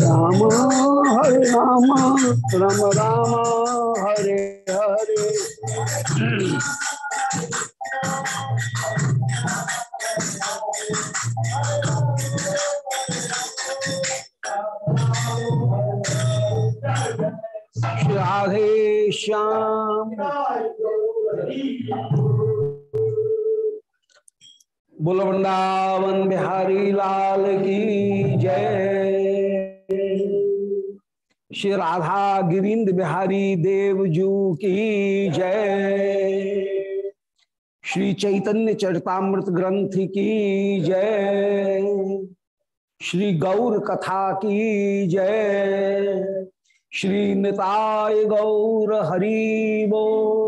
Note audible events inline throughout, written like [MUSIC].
राम हरे राम राम राम हरे हरे। राधे श्याम। बोल वृंदावन बिहारी लाल की जय। श्री राधा गिरिंद बिहारी देवजू की जय। श्री चैतन्य चरतामृत ग्रंथ की जय। श्री गौर कथा की जय। श्री निताय गौर हरि बो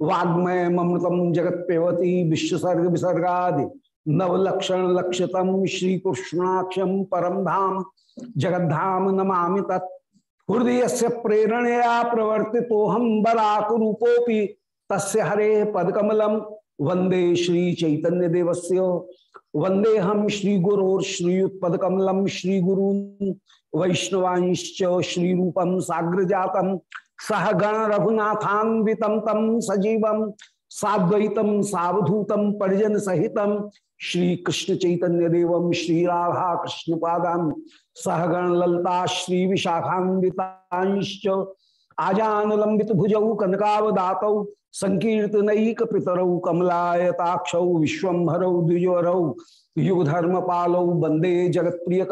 वाग्मय ममृतम जगत पेवती विश्वसर्ग विसर्गादि। नवलक्षण लक्षतम श्री कृष्णाक्षम परम धाम। जगद्धाम नमामि तत्। हृदय से प्रेरणया प्रवर्ति तो हम बराक रूपोपि तस्य हरे पदकमलम वंदे श्री चैतन्य देवस्य वंदे हम श्री कमलम श्री गुरु श्री रूपम साग्र जातम सह गण रघुनाथान्वितम तम सजीवम साद्वैतम सावधूतम परिजन सहितम श्री कृष्ण चैतन्य देवम श्री राधा कृष्ण पादान। सहगण ललता श्री विशाखान्वितांश्च आजान लंबित भुजौ कनकावदातौ, संकीर्तनैक पितरौ कमलायताक्षौ, विश्वभरौ द्विजरौ युगधर्म पालौ वंदे जगत प्रिय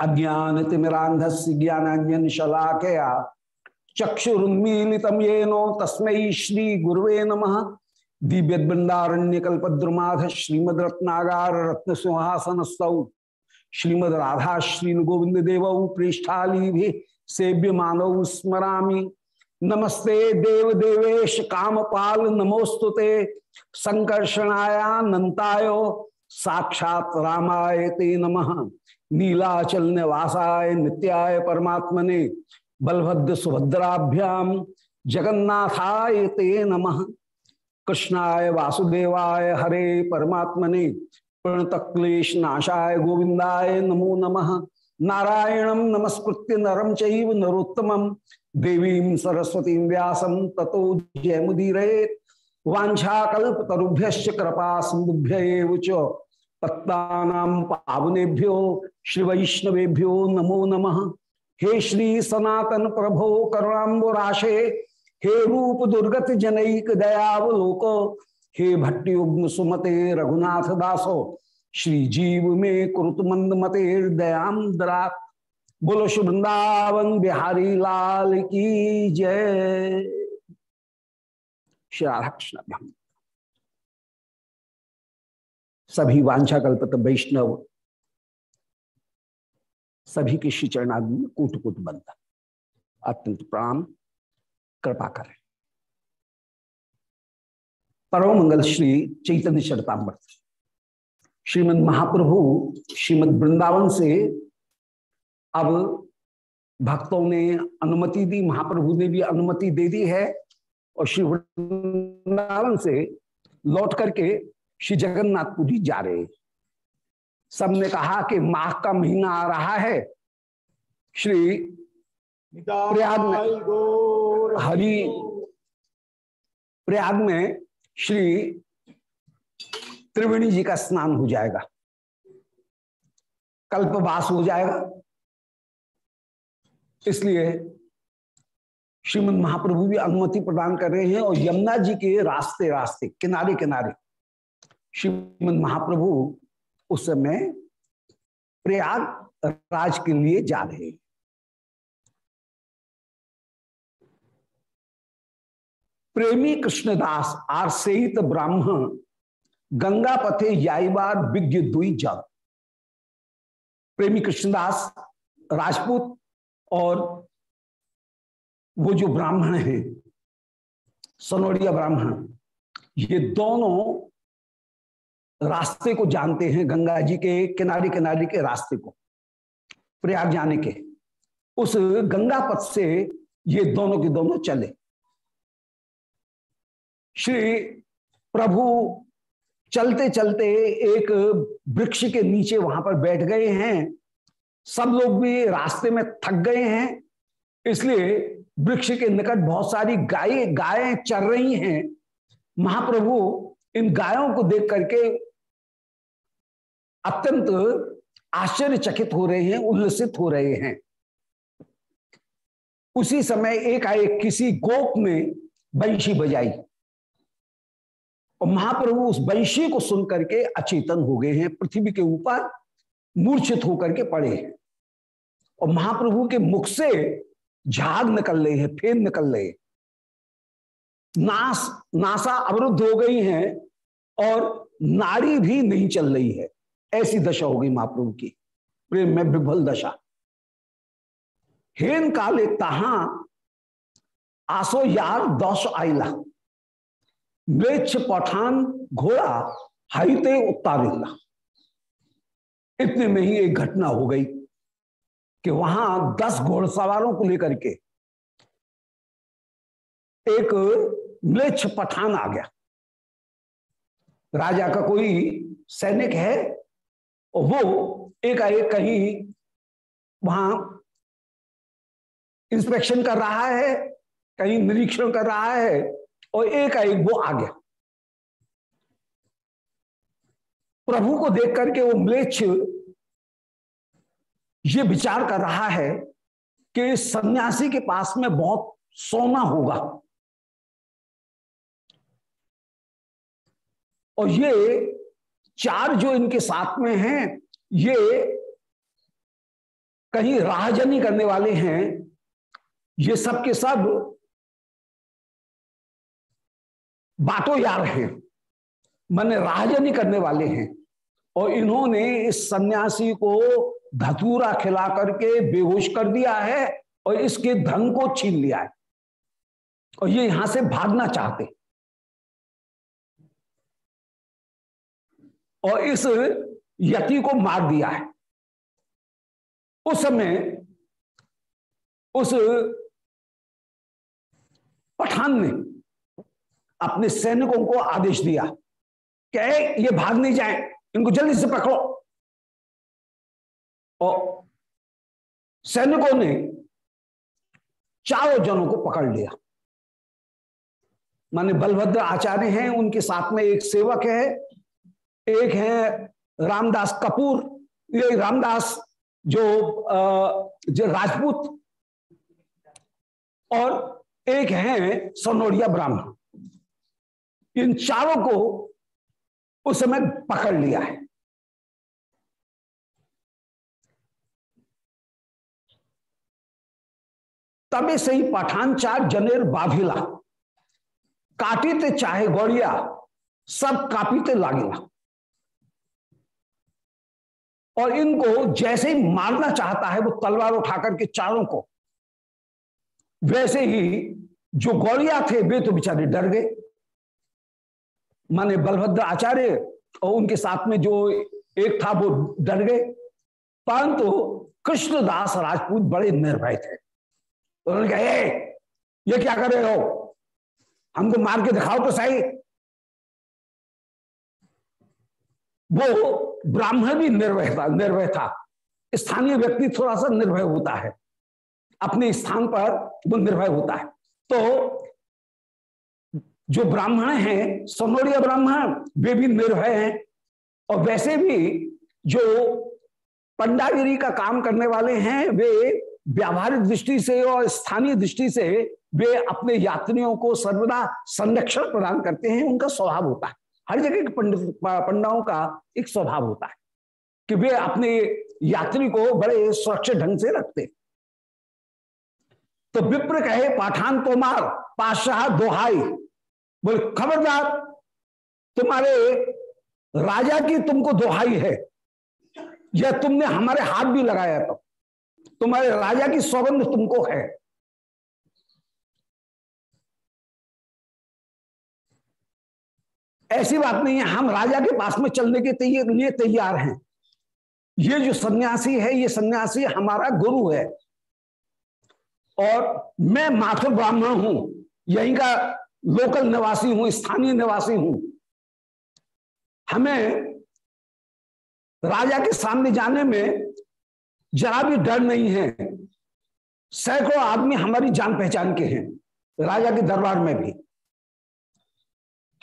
अज्ञान तिमिरांधस्य ज्ञानांजन शलाकया चक्षुरुन्मीलितम येनो तस्मै श्री गुरुवे नमः। दिव्य बृंदारण्य कल्पद्रुमाध श्रीमद रत्नागार रत्न सिंहासन स्तौ श्रीमद राधा श्री गोविंद देव पृष्ठाली भी सेव्य मानव स्मरामी। नमस्ते देव देवेश कामपाल नमोस्तुते संकर्षणायानंताय साक्षात रामाय ते नमः। नीलाचल निवासाय नित्याय परमात्मने बलभद्र सुभद्राभ्याम जगन्नाथाय ते नमः। कृष्णाय वासुदेवाय हरे परमात्मने प्रणतक्लेश नाशाय गोविंदाय नमो नमः। नारायणं नमस्कृत्य नरम चैव नरोत्तमं। देवीं सरस्वतीं व्यासं ततो जयमुदीरयेत् वाञ्छाकल्पतरुभ्यश्च कृपा सिन्धुभ्य एव च। पत्तानां पावनेभ्यो श्री वैष्णवेभ्यो नमो नमः। हे श्री सनातन प्रभो करुणाम्बुराशे, हे रूप दुर्गत जनैक दयावलोक, हे भट्टयुग्म सुमते रघुनाथ दासो, श्री जीव में कुरुत मंद मते दयाम दरा। बोलो बिहारी लाल की जय। श्री राधा कृष्ण सभी वांछा कल्पत वैष्णव सभी के श्री चरणादि में कूट कूट बनता अत्यंत प्रणाम कृपा करें। परम मंगल श्री चैतन्य चरतामृत श्रीमद महाप्रभु, श्रीमद वृंदावन से अब भक्तों ने अनुमति दी, महाप्रभु ने भी अनुमति दे दी है और श्री वृंदावन से लौट करके श्री जगन्नाथपुरी जा रहे सबने कहा कि माह का महीना आ रहा है। श्री प्रयाग में हरि। प्रयाग में श्री त्रिवेणी जी का स्नान हो जाएगा। कल्पवास हो जाएगा। इसलिए श्रीमद महाप्रभु भी अनुमति प्रदान कर रहे हैं और यमुना जी के रास्ते रास्ते किनारे किनारे श्रीमद महाप्रभु उस समय प्रयाग राज के लिए जा रहे प्रेमी कृष्णदास आर सेहित ब्राह्मण गंगा पथे याईबार विज्ञ दुई जल। प्रेमी कृष्णदास, राजपूत और वो जो ब्राह्मण है सनोड़िया ब्राह्मण, ये दोनों रास्ते को जानते हैं, गंगा जी के किनारे किनारे के रास्ते को, प्रयाग जाने के। उस गंगा पथ से ये दोनों के दोनों चले। श्री प्रभु चलते चलते एक वृक्ष के नीचे वहाँ पर बैठ गए हैं। सब लोग भी रास्ते में थक गए हैं। इसलिए वृक्ष के निकट बहुत सारी गाय, गायें चर रही हैं। महाप्रभु इन गायों को देख करके अत्यंत आश्चर्यचकित हो रहे हैं, उल्लसित हो रहे हैं। उसी समय एक आए किसी गोप ने बंशी बजाई। और महाप्रभु उस बंशी को सुन करके अचेतन हो गए हैं, पृथ्वी के ऊपर मूर्छित होकर के पड़े हैं। और महाप्रभु के मुख से झाग निकल रहे हैं फेन निकल रहे नास, नासा अवरुद्ध हो गई हैं और नाड़ी भी नहीं चल रही है। ऐसी दशा हो गई महाप्रभु की। प्रेम में विभल दशा। हेन काले तहा आसो यार दौश आईला मृक्ष पठान घोड़ा हाईते उतारिल्ला इतने में ही एक घटना हो गई कि वहाँ दस घोड़सवारों को लेकर के एक मृक्ष पठान आ गया। राजा का कोई सैनिक है? और वो एक एक कहीं वहाँ इंस्पेक्शन कर रहा है, कहीं निरीक्षण कर रहा है, और एक एक वो आ गया। प्रभु को देख करके वो म्लेच्छ ये विचार कर रहा है कि सन्यासी के पास में बहुत सोना होगा। और ये चार जो इनके साथ में हैं, ये कहीं राहजनी करने वाले हैं, ये सब के सब बातों यार हैं, मैंने राहजनी करने वाले हैं। और इन्होंने इस सन्यासी को धतूरा खिला करके बेहोश कर दिया है और इसके धन को छीन लिया है। और ये यहाँ से भागना चाहते और इस यति को मार दिया है। उस समय उस पठान ने अपने सैनिकों को आदेश दिया कि ये भाग नहीं जाए, इनको जल्दी से पकड़ो। और सैनिकों ने चारों जनों को पकड़ लिया। माने बलभद्र आचार्य हैं, उनके साथ में एक सेवक है एक है रामदास कपूर, ये रामदास जो जो राजपूत, और एक है सोनोड़िया ब्राह्मण। इन चारों को उस समय पकड़ लिया है। तबे से ही पठान चार जनेर बाधिला, काटीते चाहे गौड़िया, सब कापीते लागेला। और इनको जैसे ही मारना चाहता है वो तलवार उठाकर के चारों को, वैसे ही जो गौरिया थे वे तो बेचारे डर गए। माने बलभद्र आचार्य और उनके साथ में जो एक था वो डर गए। परंतु कृष्णदास राजपूत बड़े निर्भय थे। उन्होंने कहा ये क्या कर रहे हो? हमको मार के दिखाओ तो सही। वो ब्राह्मण भी निर्भय था निर्भय था। स्थानीय व्यक्ति थोड़ा सा निर्भय होता है। अपने स्थान पर वो निर्भय होता है। तो जो ब्राह्मण हैं सोनोड़िया ब्राह्मण, वे भी निर्भय हैं। और वैसे भी जो पंडागिरी का काम करने वाले हैं, वे व्यावहारिक दृष्टि से और स्थानीय दृष्टि से वे अपने यात्रियों को सर्वदा संरक्षण प्रदान करते हैं, उनका स्वभाव होता है। हर जगह के पंडित पंडाओं का एक स्वभाव होता है कि वे अपने यात्री को बड़े सुरक्षित ढंग से रखते तो विप्र कहे, पाठान तोमार पाशाह दोहाई। बोले, खबरदार, तुम्हारे राजा की तुमको दोहाई है। या तुमने हमारे हाथ भी लगाया तो तुम्हारे राजा की सौगंध तुमको है। ऐसी बात नहीं है, हम राजा के पास में चलने के लिए तैयार हैं। ये जो सन्यासी है, ये सन्यासी हमारा गुरु है। और मैं माथुर ब्राह्मण हूँ, यहीं का लोकल निवासी हूँ, स्थानीय निवासी हूँ। हमें राजा के सामने जाने में जरा भी डर नहीं है। सैकड़ों आदमी हमारी जान पहचान के हैं, राजा के दरबार में भी।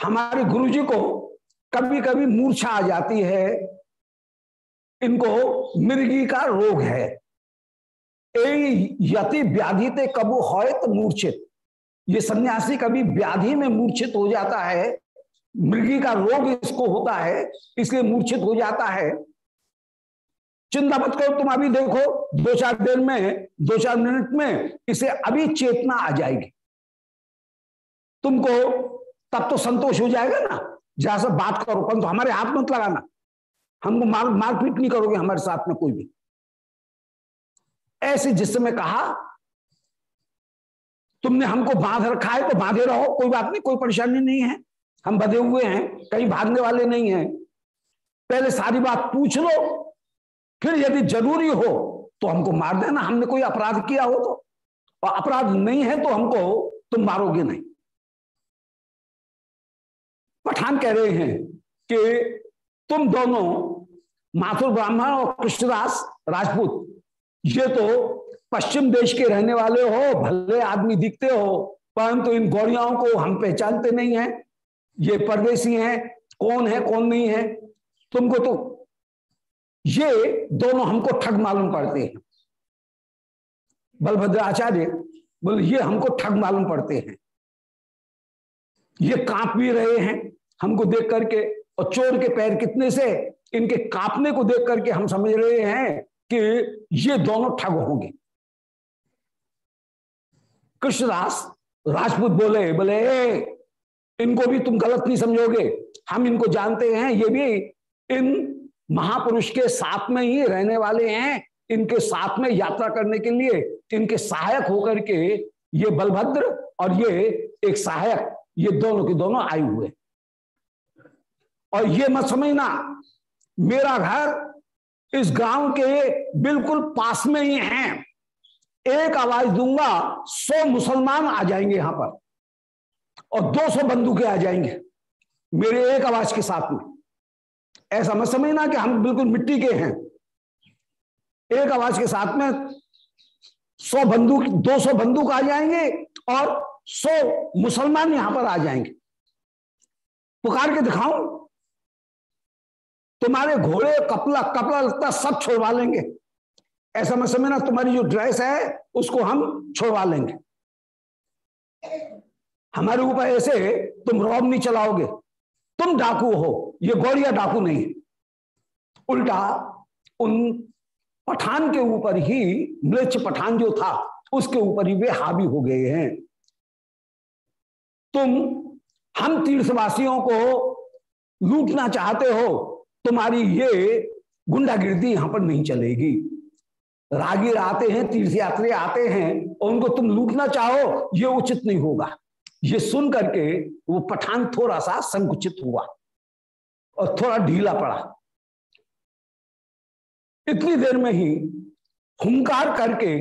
हमारे गुरु जी को कभी कभी मूर्छा आ जाती है। इनको मिर्गी का रोग है। यति व्याधि ते कबू हो तो मूर्छित। ये सन्यासी कभी व्याधि में मूर्छित हो जाता है। मृगी का रोग इसको होता है, इसलिए मूर्छित हो जाता है। चिंता मत करो, तुम अभी देखो, दो चार दिन में, दो चार मिनट में इसे अभी चेतना आ जाएगी। तुमको तब तो संतोष हो जाएगा ना। जहाँ से बात करो, परंतु हमारे हाथ मत लगाना। हमको मार, मारपीट नहीं करोगे हमारे साथ में कोई भी। ऐसे जिस समय कहा, तुमने हमको बाँध रखा है तो बांधे रहो, कोई बात नहीं, कोई परेशानी नहीं है। हम बधे हुए हैं, कहीं भागने वाले नहीं हैं। पहले सारी बात पूछ लो, फिर यदि ज़रूरी हो तो हमको मार देना। हमने कोई अपराध किया हो तो। और अपराध नहीं है तो हमको, तुम मारोगे नहीं। पठान कह रहे हैं कि तुम दोनों माथुर ब्राह्मण और कृष्णदास राजपूत, ये तो पश्चिम देश के रहने वाले हो, भले आदमी दिखते हो, परंतु तो इन गौड़ियाओं को हम पहचानते नहीं है। ये परदेसी हैं, कौन है, कौन नहीं है? तुमको तो ये दोनों हमको ठग मालूम पड़ते हैं। बलभद्र आचार्य बोले, ये हमको ठग मालूम पड़ते हैं। ये काँप भी रहे हैं। हमको देख करके और चोर के पैर कितने से इनके कांपने को देख करके हम समझ रहे हैं कि ये दोनों ठग होंगे। कृष्णदास राजपूत बोले बोले, इनको भी तुम गलत नहीं समझोगे। हम इनको जानते हैं, ये भी इन महापुरुष के साथ में ही रहने वाले हैं। इनके साथ में यात्रा करने के लिए इनके सहायक होकर के ये बलभद्र और ये एक सहायक, ये दोनों के दोनों आए हुए। और ये मत समझना, मेरा घर इस गाँव के बिल्कुल पास में ही है। एक आवाज़ दूँगा, सौ मुसलमान आ जाएँगे यहाँ पर और दो सौ बंदूकें आ जाएँगे मेरे एक आवाज़ के साथ में। ऐसा मत समझना कि हम बिल्कुल मिट्टी के हैं। एक आवाज़ के साथ में सौ बंदूक, दो सौ बंदूक आ जाएँगे और सौ मुसलमान यहाँ पर आ जाएँगे। पुकार के दिखाऊँ तुम्हारे घोड़े, कपला, कपड़ा लगता सब छोड़वा लेंगे। ऐसा मत समझना, तुम्हारी जो ड्रेस है, उसको हम छोड़वा लेंगे। हमारे ऊपर ऐसे, तुम रौब नहीं चलाओगे। तुम डाकू हो, ये गौरिया डाकू नहीं। उल्टा, उन पठान के ऊपर ही मृच पठान जो था, उसके ऊपर ही वे हावी हो गए हैं। तुम, हम तीर्थवासियों को लूटना चाहते हो तुम्हारी ये गुंडागिर्दी यहाँ पर नहीं चलेगी। रागीर आते हैं तीर्थ यात्री आते हैं, और उनको तुम लूटना चाहो, ये उचित नहीं होगा। ये सुन करके वो पठान थोड़ा सा संकुचित हुआ और थोड़ा ढीला पड़ा। इतनी देर में ही हुंकार करके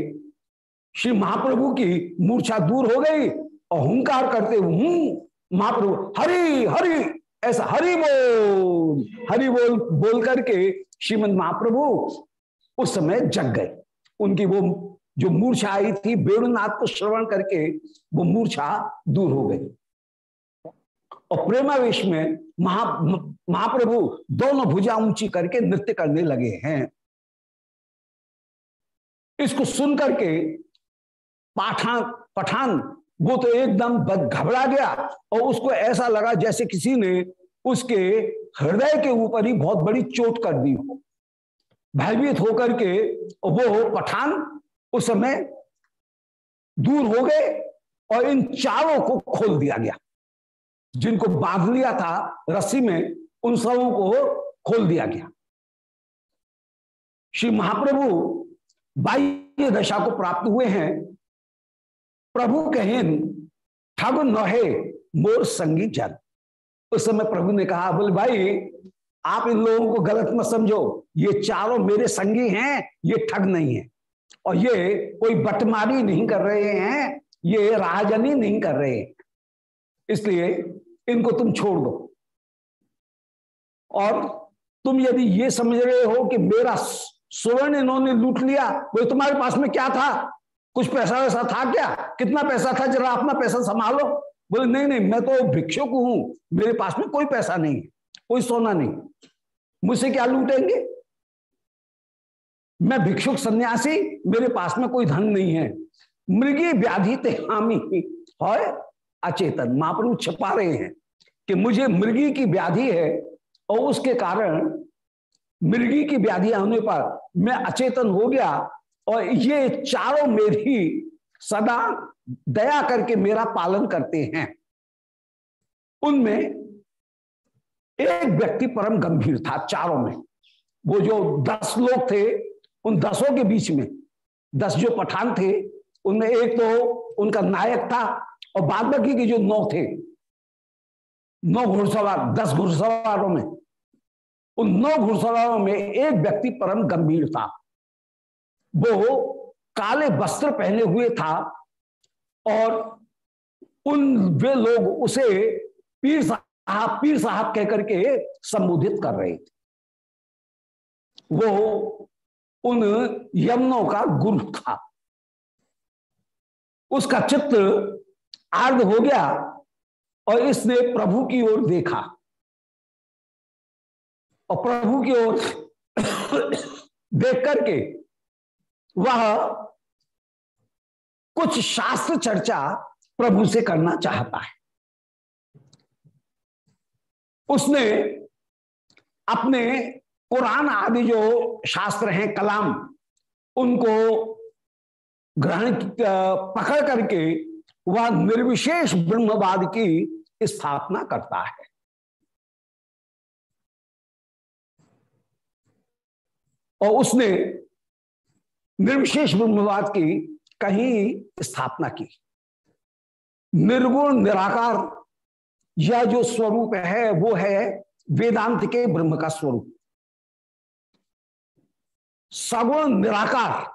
श्री महाप्रभु की मूर्छा दूर हो गई और हुंकार करते हूँ, महाप्रभु, हरि हरि ऐसा हरि बोल। हरि बोल बोल करके श्रीमद महाप्रभु उस समय जग गए। उनकी वो जो मूर्छा आई थी, वेणुनाथ को श्रवण करके वो मूर्छा दूर हो गई। और प्रेमावेश में महा, महाप्रभु दोनों भुजा ऊँची करके नृत्य करने लगे हैं। इसको सुन करके पाठान, पठान वो तो एकदम घबरा गया और उसको ऐसा लगा जैसे किसी ने उसके हृदय के ऊपर ही बहुत बड़ी चोट कर दी हो। भयभीत होकर के वो पठान उस समय दूर हो गए और इन चारों को खोल दिया गया, जिनको बाँध लिया था रस्सी में, उन सबों को खोल दिया गया। श्री महाप्रभु बाह्य दशा को प्राप्त हुए हैं। प्रभु कहें, ठग नहे, मोर संगी जन. उस समय प्रभु ने कहा बोले भाई, आप इन लोगों को गलत मत समझो। ये चारों मेरे संगी हैं, ये ठग नहीं है। और ये कोई बटमारी नहीं कर रहे हैं, ये राजनी नहीं कर रहे हैं। इसलिए इनको तुम छोड़ दो। और तुम यदि ये समझ रहे हो कि मेरा सुवर्ण इन्होंने लूट लिया, वो तुम्हारे पास में क्या था? कुछ पैसा वैसा था क्या? कितना पैसा था? जरा अपना पैसा संभालो। बोले, नहीं नहीं, मैं तो भिक्षुक हूँ। मेरे पास में कोई पैसा नहीं कोई सोना नहीं। मुझसे क्या लूटेंगे? मैं भिक्षुक सन्यासी, मेरे पास में कोई धन नहीं है। मृगी व्याधि ते हामी है अचेतन। महाप्रभु छपा रहे हैं कि मुझे मृगी की व्याधि है और उसके कारण मृगी की व्याधि होने पर मैं अचेतन हो गया और ये चारों मेरी सदा दया करके मेरा पालन करते हैं। उनमें एक व्यक्ति परम गंभीर था चारों में। वो जो दस लोग थे, उन दसों के बीच में, दस जो पठान थे, उनमें एक तो उनका नायक था और बाद बाकी के जो नौ थे, नौ घुड़सवार, दस घुड़सवारों में, उन नौ घुड़सवारों में एक व्यक्ति परम गंभीर था। वो काले वस्त्र पहने हुए था और उन वे लोग उसे पीर साहब पीर साहब कहकर के संबोधित कर रहे थे। वो उन यमनों का गुरु था। उसका चित्र आर्ध हो गया और इसने प्रभु की ओर देखा। और प्रभु की ओर [COUGHS] देख करके वह कुछ शास्त्र चर्चा प्रभु से करना चाहता है। उसने अपने कुरान आदि जो शास्त्र हैं, कलाम, उनको ग्रहण पकड़ करके वह निर्विशेष ब्रह्मवाद की स्थापना करता है। और उसने निर्विशेष ब्रह्मवाद की कहीं स्थापना की। निर्गुण, निराकार, यह जो स्वरूप है, वो है वेदांत के ब्रह्म का स्वरूप। सगुण, निराकार,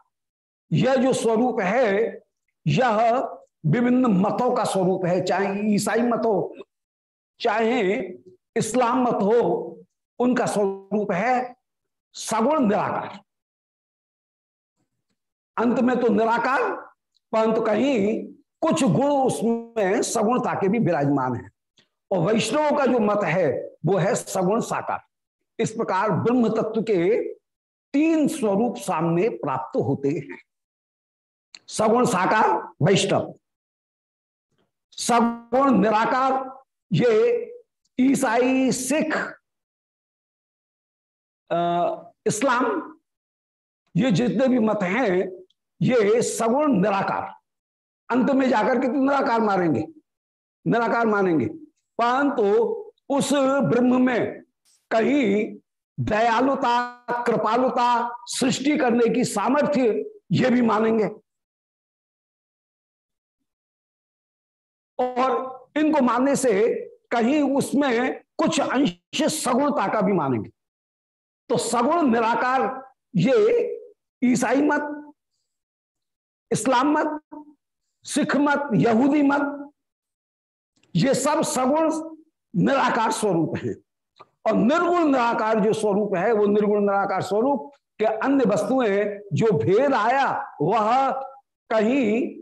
यह जो स्वरूप है, यह विभिन्न मतों का स्वरूप है, चाहे ईसाई मत हो, चाहे इस्लाम मत हो, उनका स्वरूप है सगुण, निराकार। अंत में तो निराकार, परंतु कहीं कुछ गुण उसमें सगुणता के भी विराजमान है। और वैष्णव का जो मत है, वो है सगुण साकार। इस प्रकार ब्रह्म तत्व के तीन स्वरूप सामने प्राप्त होते हैं। सगुण साकार, वैष्णव। सगुण निराकार, ये ईसाई, सिख इस्लाम, ये जितने भी मत हैं ये सगुण निराकार। अंत में जाकर के तो निराकार मारेंगे। निराकार मानेंगे। परंतु तो उस ब्रह्म में कहीं दयालुता, कृपालुता सृष्टि करने की सामर्थ्य ये भी मानेंगे। और इनको मानने से कहीं उसमें कुछ अंश सगुणता का भी मानेंगे। तो सगुण निराकार ये ईसाई मत इस्लाम मत, सिख मत, यहूदी मत, ये सब सगुण निराकार स्वरूप है। और निर्गुण निराकार जो स्वरूप है, वो निर्गुण निराकार स्वरूप के अन्य वस्तुएँ जो भेद आया, वह कहीं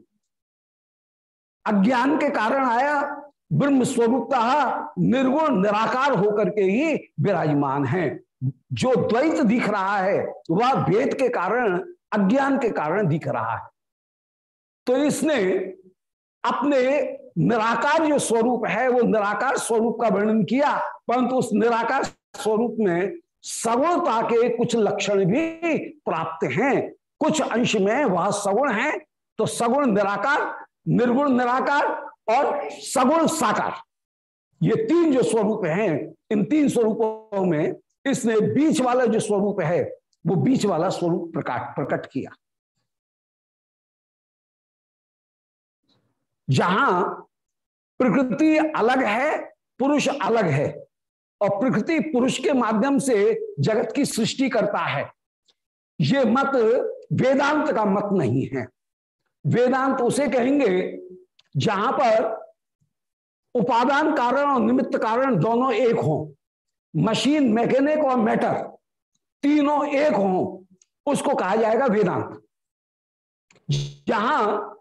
अज्ञान के कारण आया ब्रह्म स्वरूपतः निर्गुण निराकार होकर के ही विराजमान है। जो द्वैत दिख रहा है, वह भेद के कारण, अज्ञान के कारण दिख रहा है। तो इसने अपने निराकार जो स्वरूप है, वो निराकार स्वरूप का वर्णन किया, परंतु उस निराकार स्वरूप में सगुणता के कुछ लक्षण भी प्राप्त हैं। कुछ अंश में वह सगुण है तो सगुण निराकार, निर्गुण निराकार और सगुण साकार। ये तीन जो स्वरूप हैं, इन तीन स्वरूपों में इसने बीच वाला जो स्वरूप है, वो बीच वाला स्वरूप प्रकाट प्रकट किया। जहाँ प्रकृति अलग है, पुरुष अलग है, और प्रकृति पुरुष के माध्यम से जगत की सृष्टि करता है। ये मत वेदांत का मत नहीं है। वेदांत उसे कहेंगे जहाँ पर उपादान कारण और निमित्त कारण दोनों एक हो, मशीन, मैकेनिक और मैटर तीनों एक हो, उसको कहा जाएगा वेदांत। जहाँ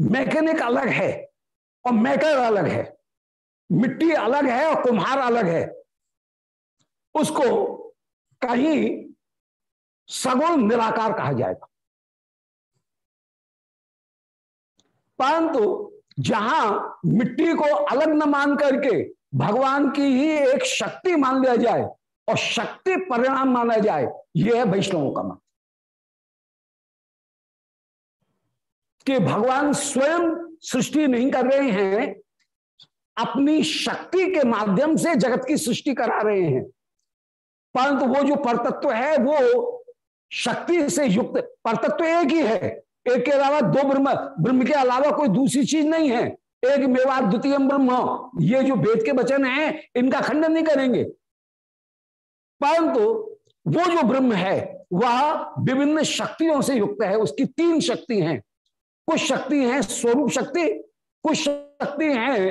मैकेनिक अलग है और मैटर अलग है। मिट्टी अलग है और कुम्हार अलग है। उसको कहीं सगुण निराकार कहा जाएगा। परंतु जहाँ मिट्टी को अलग न मान करके भगवान की ही एक शक्ति मान लिया जाए और शक्ति परिणाम माना जाए, यह है वैष्णवों का मत कि भगवान स्वयं सृष्टि नहीं कर रहे हैं, अपनी शक्ति के माध्यम से जगत की सृष्टि करा रहे हैं। परंतु वो जो परतत्व है, वो शक्ति से युक्त, परतत्व एक ही है। एक के अलावा दो ब्रह्म ब्रह्म के अलावा कोई दूसरी चीज़ नहीं है। एक मेवा, द्वितीय ब्रह्म, ये जो वेद के वचन है, इनका खंडन नहीं करेंगे। परंतु वो जो ब्रह्म है, वह विभिन्न शक्तियों से युक्त है, उसकी तीन शक्ति हैं। कुछ शक्ति है स्वरूप शक्ति, कुछ शक्ति है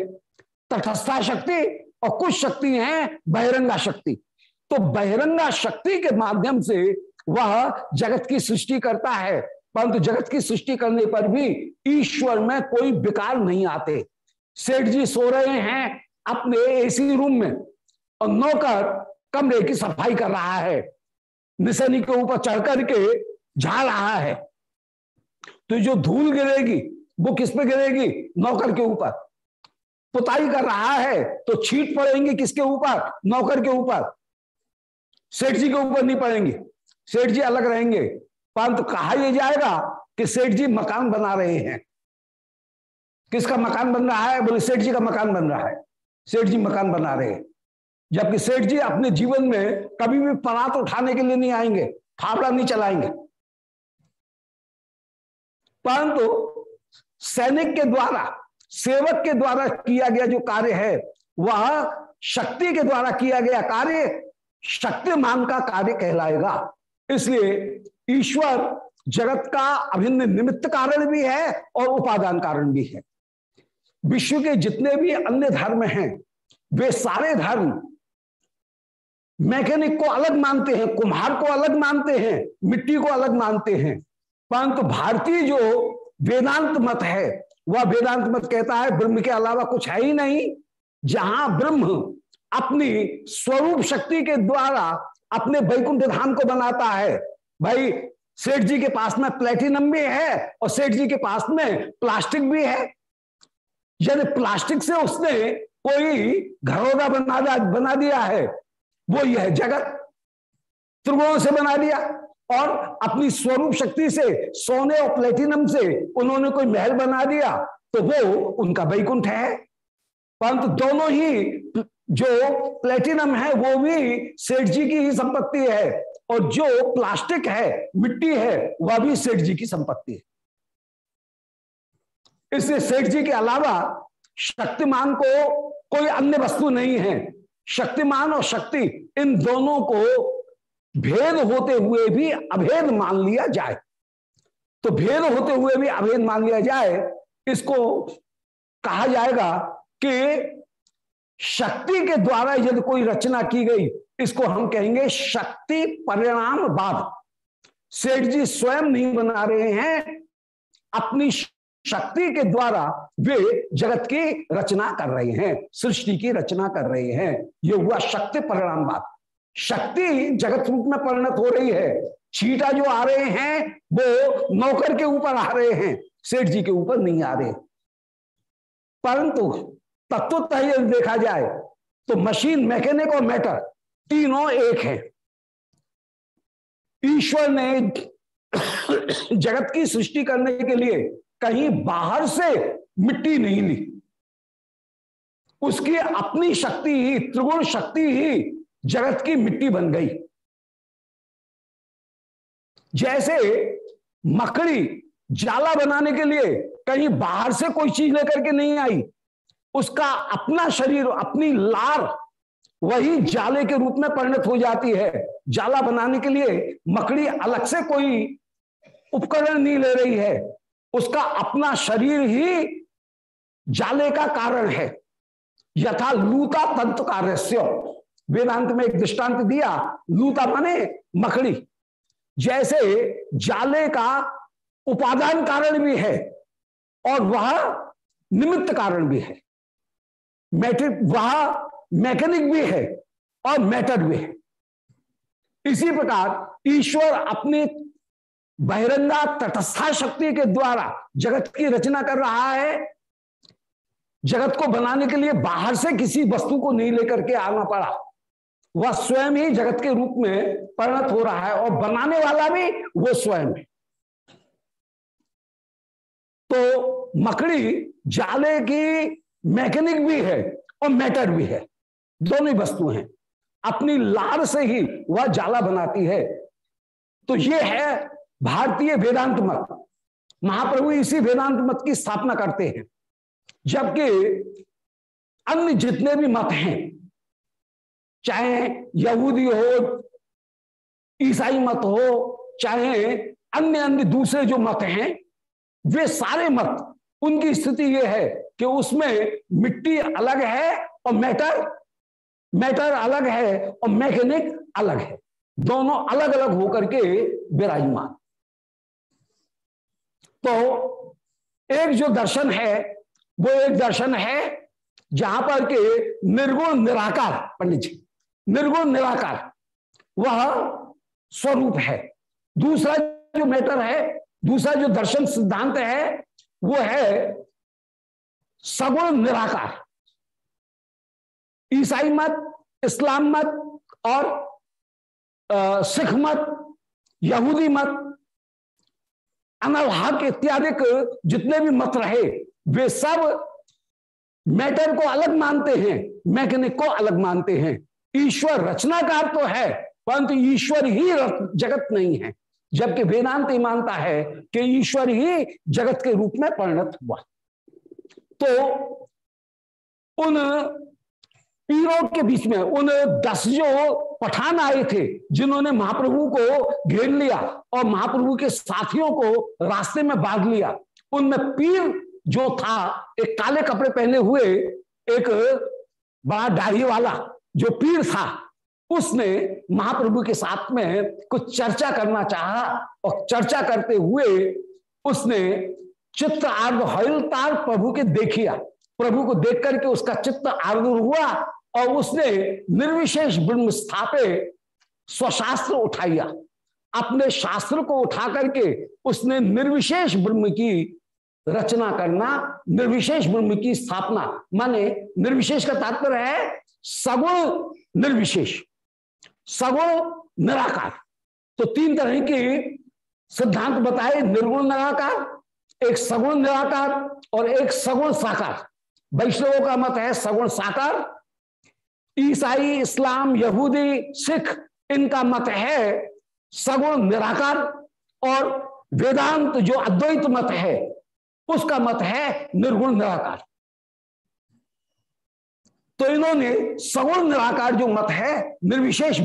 तटस्था शक्ति और कुछ शक्ति है बहिरंगा शक्ति। तो बहिरंगा शक्ति के माध्यम से वह जगत की सृष्टि करता है, परंतु जगत की सृष्टि करने पर भी ईश्वर में कोई विकार नहीं आते। सेठ जी सो रहे हैं अपने एसी रूम में और नौकर कमरे की सफ़ाई कर रहा है निशनी के ऊपर चढ़ करके झा रहा है। तो जो धूल गिरेगी, वो किस पे गिरेगी? नौकर के ऊपर। पुताई कर रहा है तो छीट पड़ेंगे किसके ऊपर? नौकर के ऊपर। सेठ जी के ऊपर नहीं पड़ेंगे। सेठ जी अलग रहेंगे। परंतु कहा यह जाएगा कि सेठ जी मकान बना रहे हैं। किसका मकान बन रहा है? बोले, सेठ जी का मकान बन रहा है। सेठ जी मकान बना रहे हैं। जबकि सेठ जी अपने जीवन में कभी भी परात उठाने के लिए नहीं आएँगे। फावड़ा नहीं चलाएँगे। परंतु सैनिक के द्वारा, सेवक के द्वारा किया गया जो कार्य है, वह शक्ति के द्वारा किया गया कार्य शक्तिमान का कार्य कहलाएगा। इसलिए ईश्वर जगत का अभिन्न निमित्त कारण भी है और उपादान कारण भी है। विश्व के जितने भी अन्य धर्म हैं, वे सारे धर्म मैकेनिक को अलग मानते हैं, कुम्हार को अलग मानते हैं, मिट्टी को अलग मानते हैं। परंतु भारतीय जो वेदांत मत है, वह वेदांत मत कहता है, ब्रह्म के अलावा कुछ है ही नहीं। जहाँ ब्रह्म अपनी स्वरूप शक्ति के द्वारा अपने वैकुंठ धाम को बनाता है, भाई, सेठ जी के पास में प्लेटिनम भी है और सेठ जी के पास में प्लास्टिक भी है। यदि प्लास्टिक से उसने कोई घरोदा बना बना दिया है, वो यह जगत त्रिगुणों से बना दिया। और अपनी स्वरूप शक्ति से, सोने और प्लेटिनम से उन्होंने कोई महल बना दिया तो वो उनका वैकुंठ है। परंतु दोनों ही जो प्लेटिनम है, वो भी सेठ जी की ही संपत्ति है। और जो प्लास्टिक है, मिट्टी है, वह भी सेठ जी की संपत्ति है। इसलिए सेठ जी के अलावा शक्तिमान को कोई अन्य वस्तु नहीं है। शक्तिमान और शक्ति इन दोनों को भेद होते हुए भी अभेद मान लिया जाए। तो भेद होते हुए भी अभेद मान लिया जाए, इसको कहा जाएगा कि शक्ति के द्वारा यदि कोई रचना की गई, इसको हम कहेंगे शक्ति परिणाम बाद सेठ जी स्वयं नहीं बना रहे हैं, अपनी शक्ति के द्वारा वे जगत की रचना कर रहे हैं, सृष्टि की रचना कर रहे हैं। यह हुआ शक्ति परिणाम बात शक्ति जगत रूप में परिणत हो रही है। छीटा जो आ रहे हैं, वो नौकर के ऊपर आ रहे हैं, सेठ जी के ऊपर नहीं आ रहे। परंतु तत्वतः यदि देखा जाए तो मशीन, मैकेनिक और मैटर तीनों एक है। ईश्वर ने जगत की सृष्टि करने के लिए कहीं बाहर से मिट्टी नहीं ली। उसकी अपनी शक्ति ही, त्रिगुण शक्ति ही जगत की मिट्टी बन गई। जैसे मकड़ी जाला बनाने के लिए कहीं बाहर से कोई चीज़ लेकर के नहीं आई, उसका अपना शरीर, अपनी लार वही जाले के रूप में परिणत हो जाती है। जाला बनाने के लिए मकड़ी अलग से कोई उपकरण नहीं ले रही है। उसका अपना शरीर ही जाले का कारण है। यथा लूता तंत्र कार्य वेदांत में एक दृष्टांत दिया, लूता माने मकड़ी। जैसे जाले का उपादान कारण भी है और वह निमित्त कारण भी है। मैट्रिक, वह मैकेनिक भी है और मैटर भी है। इसी प्रकार ईश्वर अपनी बहिरंगा तटस्था शक्ति के द्वारा जगत की रचना कर रहा है। जगत को बनाने के लिए बाहर से किसी वस्तु को नहीं लेकर के आना पड़ा। वह स्वयं ही जगत के रूप में परिणत हो रहा है और बनाने वाला भी वो स्वयं है। तो मकड़ी जाले की मैकेनिक भी है और मैटर भी है। दोनों ही वस्तु हैं। अपनी लार से ही वह जाला बनाती है। तो ये है भारतीय वेदांत मत। महाप्रभु इसी वेदांत मत की स्थापना करते हैं, जबकि अन्य जितने भी मत हैं चाहे यहूदी हो, ईसाई मत हो, चाहे अन्य अन्य दूसरे जो मत हैं, वे सारे मत, उनकी स्थिति यह है कि उसमें मिट्टी अलग है और मैटर मैटर अलग है और मैकेनिक अलग है। दोनों अलग अलग होकर के विराजमान। तो एक जो दर्शन है, वो एक दर्शन है जहाँ पर के निर्गुण निराकार पंडित जी। निर्गुण निराकार। वह स्वरूप है। दूसरा जो मैटर है, दूसरा जो दर्शन सिद्धांत है, वो है सगुण निराकार। ईसाई मत, इस्लाम मत और सिख मत, यहूदी मत, अनलहक इत्यादि जितने भी मत रहे, वे सब मैटर को अलग मानते हैं, मैकेनिक को अलग मानते हैं। ईश्वर रचनाकार तो है, परंतु ईश्वर ही जगत नहीं है, जबकि वेदांत ही मानता है कि ईश्वर ही जगत के रूप में परिणत हुआ। तो उन पीरों के बीच में, उन दस जो पठान आए थे, जिन्होंने महाप्रभु को घेर लिया और महाप्रभु के साथियों को रास्ते में बाँध लिया, उनमें पीर जो था, एक काले कपड़े पहने हुए, एक बड़ा दाढ़ी वाला जो पीर था, उसने महाप्रभु के साथ में कुछ चर्चा करना चाहा और चर्चा करते हुए उसने चित्त आर्द प्रभु के देखिया। प्रभु को देख करके उसका चित्त आर्दुर हुआ और उसने निर्विशेष ब्रह्म स्थापे स्वशास्त्र उठाया। अपने शास्त्र को उठा करके उसने निर्विशेष ब्रह्म की रचना करना, निर्विशेष ब्रह्म की स्थापना। माने निर्विशेष का तात्पर्य है सगुण निर्विशेष, सगुण निराकार। तो तीन तरह के सिद्धांत बताए, निर्गुण निराकार, एक सगुण निराकार और एक सगुण साकार। वैष्णवों का मत है सगुण साकार। ईसाई, इस्लाम, यहूदी, सिख, इनका मत है सगुण निराकार और वेदांत जो अद्वैत मत है, उसका मत है निर्गुण निराकार। तो इन्होंने सगुण निराकार जो मत है, निर्विशेष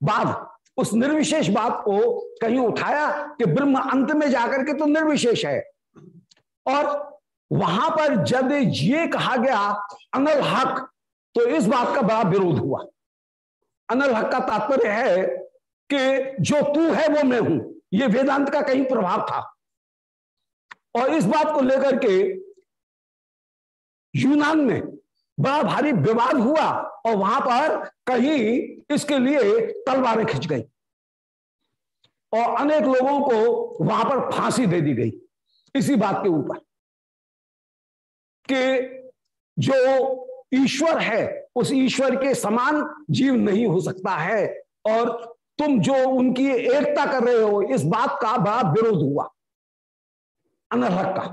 बात उस निर्विशेष बात को कहीं उठाया कि ब्रह्म अंत में जाकर के तो निर्विशेष है। और वहाँ पर जब ये कहा गया अनल हक तो इस बात का बड़ा विरोध हुआ। अनल हक का तात्पर्य है कि जो तू है, वो मैं हूँ। ये वेदांत का कहीं प्रभाव था। और इस बात को लेकर के यूनान में बड़ा भारी विवाद हुआ और वहाँ पर कहीं इसके लिए तलवारें खिंच गई। और अनेक लोगों को वहाँ पर फांसी दे दी गई इसी बात के ऊपर कि जो ईश्वर है, उस ईश्वर के समान जीव नहीं हो सकता है और तुम जो उनकी एकता कर रहे हो, इस बात का बड़ा विरोध हुआ अनर्हक का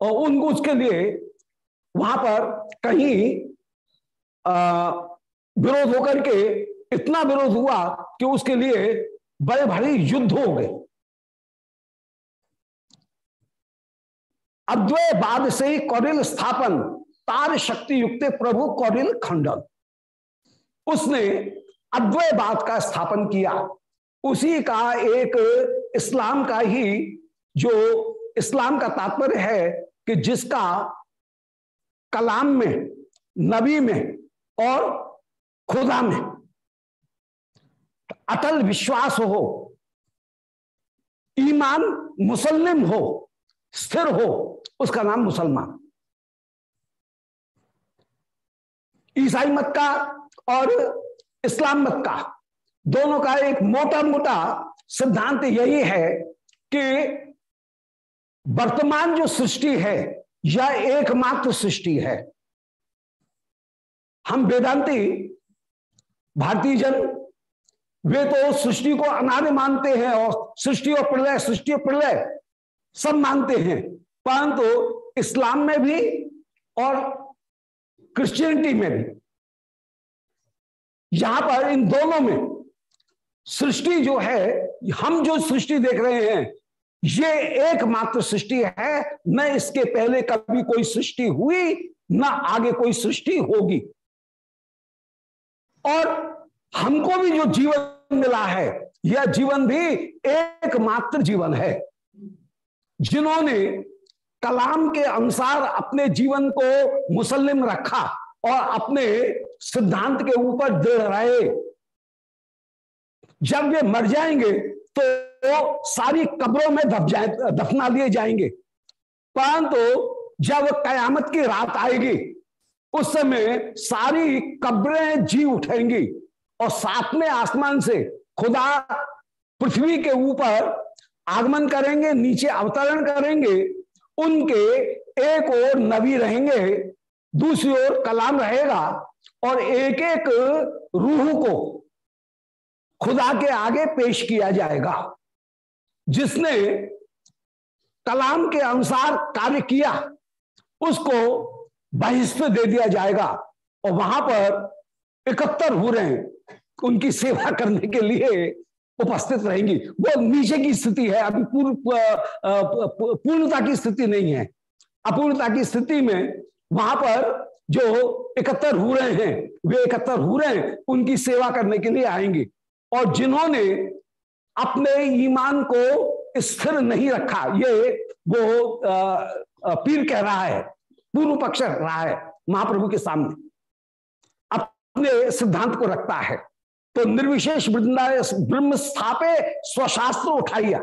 और उनको उसके लिए वहाँ पर कहीं विरोध होकर के इतना विरोध हुआ कि उसके लिए बड़े भारी युद्ध हो गए। बाद से ही कौरिल स्थापन, तार शक्ति युक्त प्रभु कौरिल खंडन। उसने अद्वैतवाद का स्थापन किया। उसी का एक इस्लाम का ही, जो इस्लाम का तात्पर्य है कि जिसका कलाम में, नबी में और खुदा में। अटल विश्वास हो, ईमान मुसलिम हो, स्थिर हो, उसका नाम मुसलमान। ईसाई मत का और इस्लाम मत का दोनों का एक मोटा मोटा सिद्धांत यही है कि वर्तमान जो सृष्टि है यह एकमात्र सृष्टि है। हम वेदांती, भारतीय जन, वे तो सृष्टि को अनार्य मानते हैं और सृष्टि और प्रलय, सृष्टि और प्रलय सब मानते हैं। परंतु इस्लाम में भी और क्रिश्चियनिटी में भी, यहाँ पर इन दोनों में सृष्टि जो है, हम जो सृष्टि देख रहे हैं ये एकमात्र सृष्टि है, न इसके पहले कभी कोई सृष्टि हुई, न आगे कोई सृष्टि होगी। और हमको भी जो जीवन मिला है, यह जीवन भी एकमात्र जीवन है। जिन्होंने कलाम के अनुसार अपने जीवन को मुसलिम रखा और अपने सिद्धांत के ऊपर दृढ़ रहे। जब वे मर जाएँगे तो सारी कब्रों में दफ जाए, दफना दिए जाएँगे। परंतु जब कयामत की रात आएगी, उस समय सारी कब्रें जी उठेंगी और सातवें आसमान से खुदा पृथ्वी के ऊपर आगमन करेंगे, नीचे अवतरण करेंगे, उनके एक और नबी रहेंगे, दूसरी ओर कलाम रहेगा और एक एक रूह को खुदा के आगे पेश किया जाएगा। जिसने कलाम के अनुसार कार्य किया, उसको बहिष्ठ दे दिया जाएगा और वहाँ पर इकहत्तर हो रहे हैं उनकी सेवा करने के लिए उपस्थित रहेंगी। वो नीचे की स्थिति है, अभी पूर्ण पूर्णता की स्थिति नहीं है। अपूर्णता की स्थिति में वहाँ पर जो इकहत्तर हो रहे हैं, वे इकहत्तर हो रहे हैं उनकी सेवा करने के लिए आएँगे। और जिन्होंने अपने ईमान को स्थिर नहीं रखा। ये वो पीर कह रहा है, पूर्व पक्ष रहा है महाप्रभु के सामने। अपने सिद्धांत को रखता है। तो निर्विशेष ब्रह्म स्थापे स्वशास्त्र उठाइया।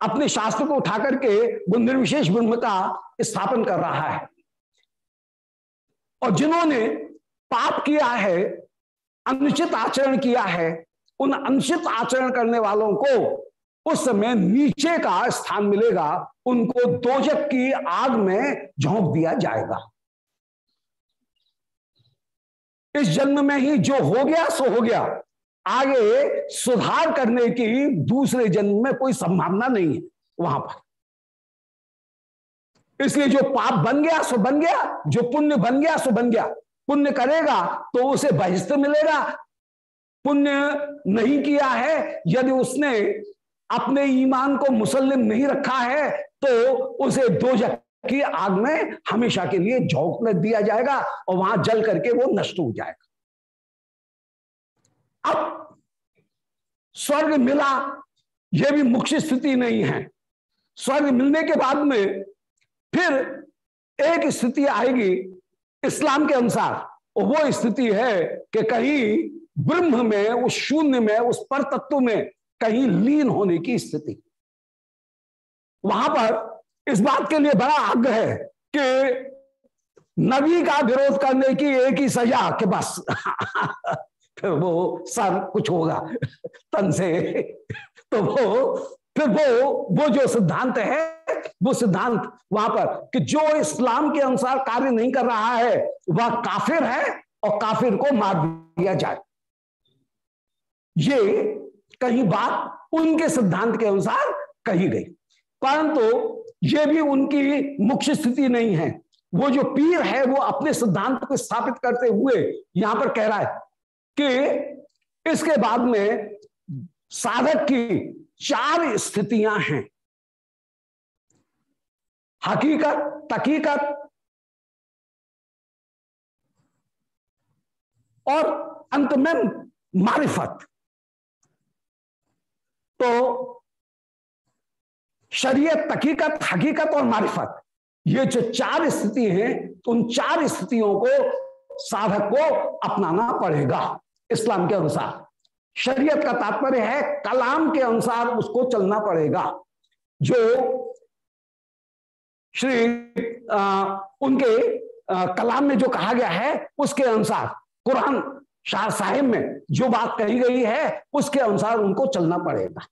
अपने शास्त्र को उठा करके वो निर्विशेष ब्रह्म का स्थापन कर रहा है। और जिन्होंने पाप किया है, अनुचित आचरण किया है उन अनुचित आचरण करने वालों को उस समय नीचे का स्थान मिलेगा, उनको दोजक की आग में झोंक दिया जाएगा। इस जन्म में ही जो हो गया, सो हो गया। आगे सुधार करने की दूसरे जन्म में कोई संभावना नहीं है वहाँ पर। इसलिए जो पाप बन गया, सो बन गया, जो पुण्य बन गया, सो बन गया। पुण्य करेगा तो उसे बहिष्ठ मिलेगा पुण्य नहीं किया है, यदि उसने अपने ईमान को मुसलिम नहीं रखा है तो उसे दो की आग में हमेशा के लिए झोंक दिया जाएगा और वहाँ जल करके वो नष्ट हो जाएगा। अब स्वर्ग मिला यह भी मुख्य स्थिति नहीं है। स्वर्ग मिलने के बाद में फिर एक स्थिति आएगी, इस्लाम के अनुसार वो स्थिति है कि कहीं ब्रह्म में, उस शून्य में, उस पर तत्व में कहीं लीन होने की स्थिति। वहाँ पर इस बात के लिए बड़ा आग्रह है कि नबी का विरोध करने की एक ही सजा के बस। [LAUGHS] फिर वो सर कुछ होगा तन से। [LAUGHS] तो वो, फिर वो वो जो सिद्धांत है, वो सिद्धांत वहाँ पर कि जो इस्लाम के अनुसार कार्य नहीं कर रहा है, वह काफिर है और काफिर को मार दिया जाए। ये कहीं बात उनके सिद्धांत के अनुसार कही गई। परंतु ये भी उनकी मुख्य स्थिति नहीं है। वो जो पीर है, वो अपने सिद्धांत को स्थापित करते हुए यहाँ पर कह रहा है कि इसके बाद में साधक की चार स्थितियाँ हैं। हकीकत, तकीकत और अंत में मारिफत। तो शरीयत तकीकत हकीकत और मारिफत ये जो चार स्थिति हैं उन चार स्थितियों को साधक को अपनाना पड़ेगा इस्लाम के अनुसार। शरीयत का तात्पर्य है कलाम के अनुसार उसको चलना पड़ेगा जो श्री आ, उनके आ, कलाम में जो कहा गया है उसके अनुसार कुरान शाह साहिब में जो बात कही गई है, उसके अनुसार उनको चलना पड़ेगा।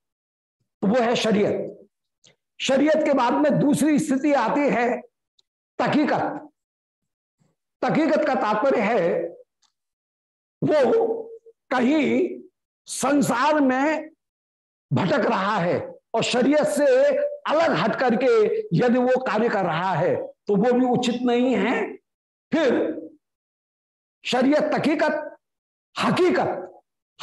तो वो है शरीयत। शरीयत के बाद में दूसरी स्थिति आती है तकीकत। तकीकत का तात्पर्य है, वो कहीं संसार में भटक रहा है और शरीयत से अलग हट करके यदि वो कार्य कर रहा है तो वो भी उचित नहीं है। फिर शरीयत तकीकत हकीकत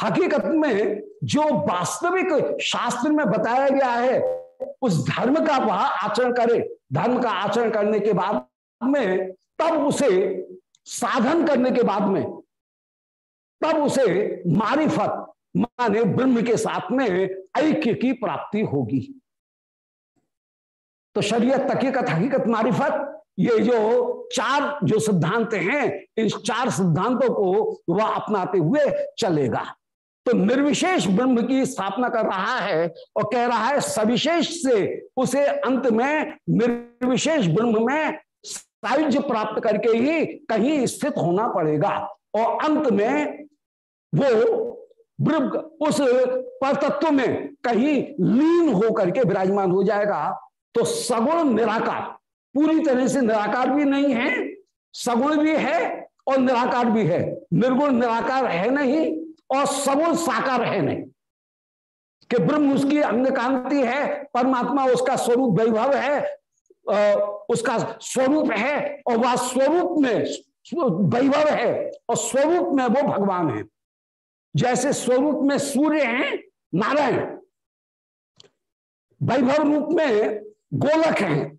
हकीकत में जो वास्तविक शास्त्र में बताया गया है, उस धर्म का वह आचरण करे, धर्म का आचरण करने के बाद में, तब उसे साधन करने के बाद में, तब उसे मारिफत, माने ब्रह्म के साथ में ऐक्य की प्राप्ति होगी। तो शरीयत तकीकत, हकीकत, मारिफत ये जो चार जो सिद्धांत हैं, इन चार सिद्धांतों को वह अपनाते हुए चलेगा। तो निर्विशेष ब्रह्म की स्थापना कर रहा है और कह रहा है, सविशेष से उसे अंत में, निर्विशेष ब्रह्म में सायुज्य प्राप्त करके ही कहीं स्थित होना पड़ेगा। और अंत में वो उस परतत्व में कहीं लीन होकर के विराजमान हो जाएगा। तो सगुण निराकार पूरी तरह से निराकार भी नहीं है, सगुण भी है और निराकार भी है। निर्गुण निराकार है नहीं और सगुण साकार है नहीं। कि ब्रह्म उसकी अंग कांति है, परमात्मा उसका स्वरूप वैभव है उसका स्वरूप है और वह स्वरूप में वैभव है और स्वरूप में वो भगवान है। जैसे स्वरूप में सूर्य हैं, नारायण। वैभव रूप में गोलक है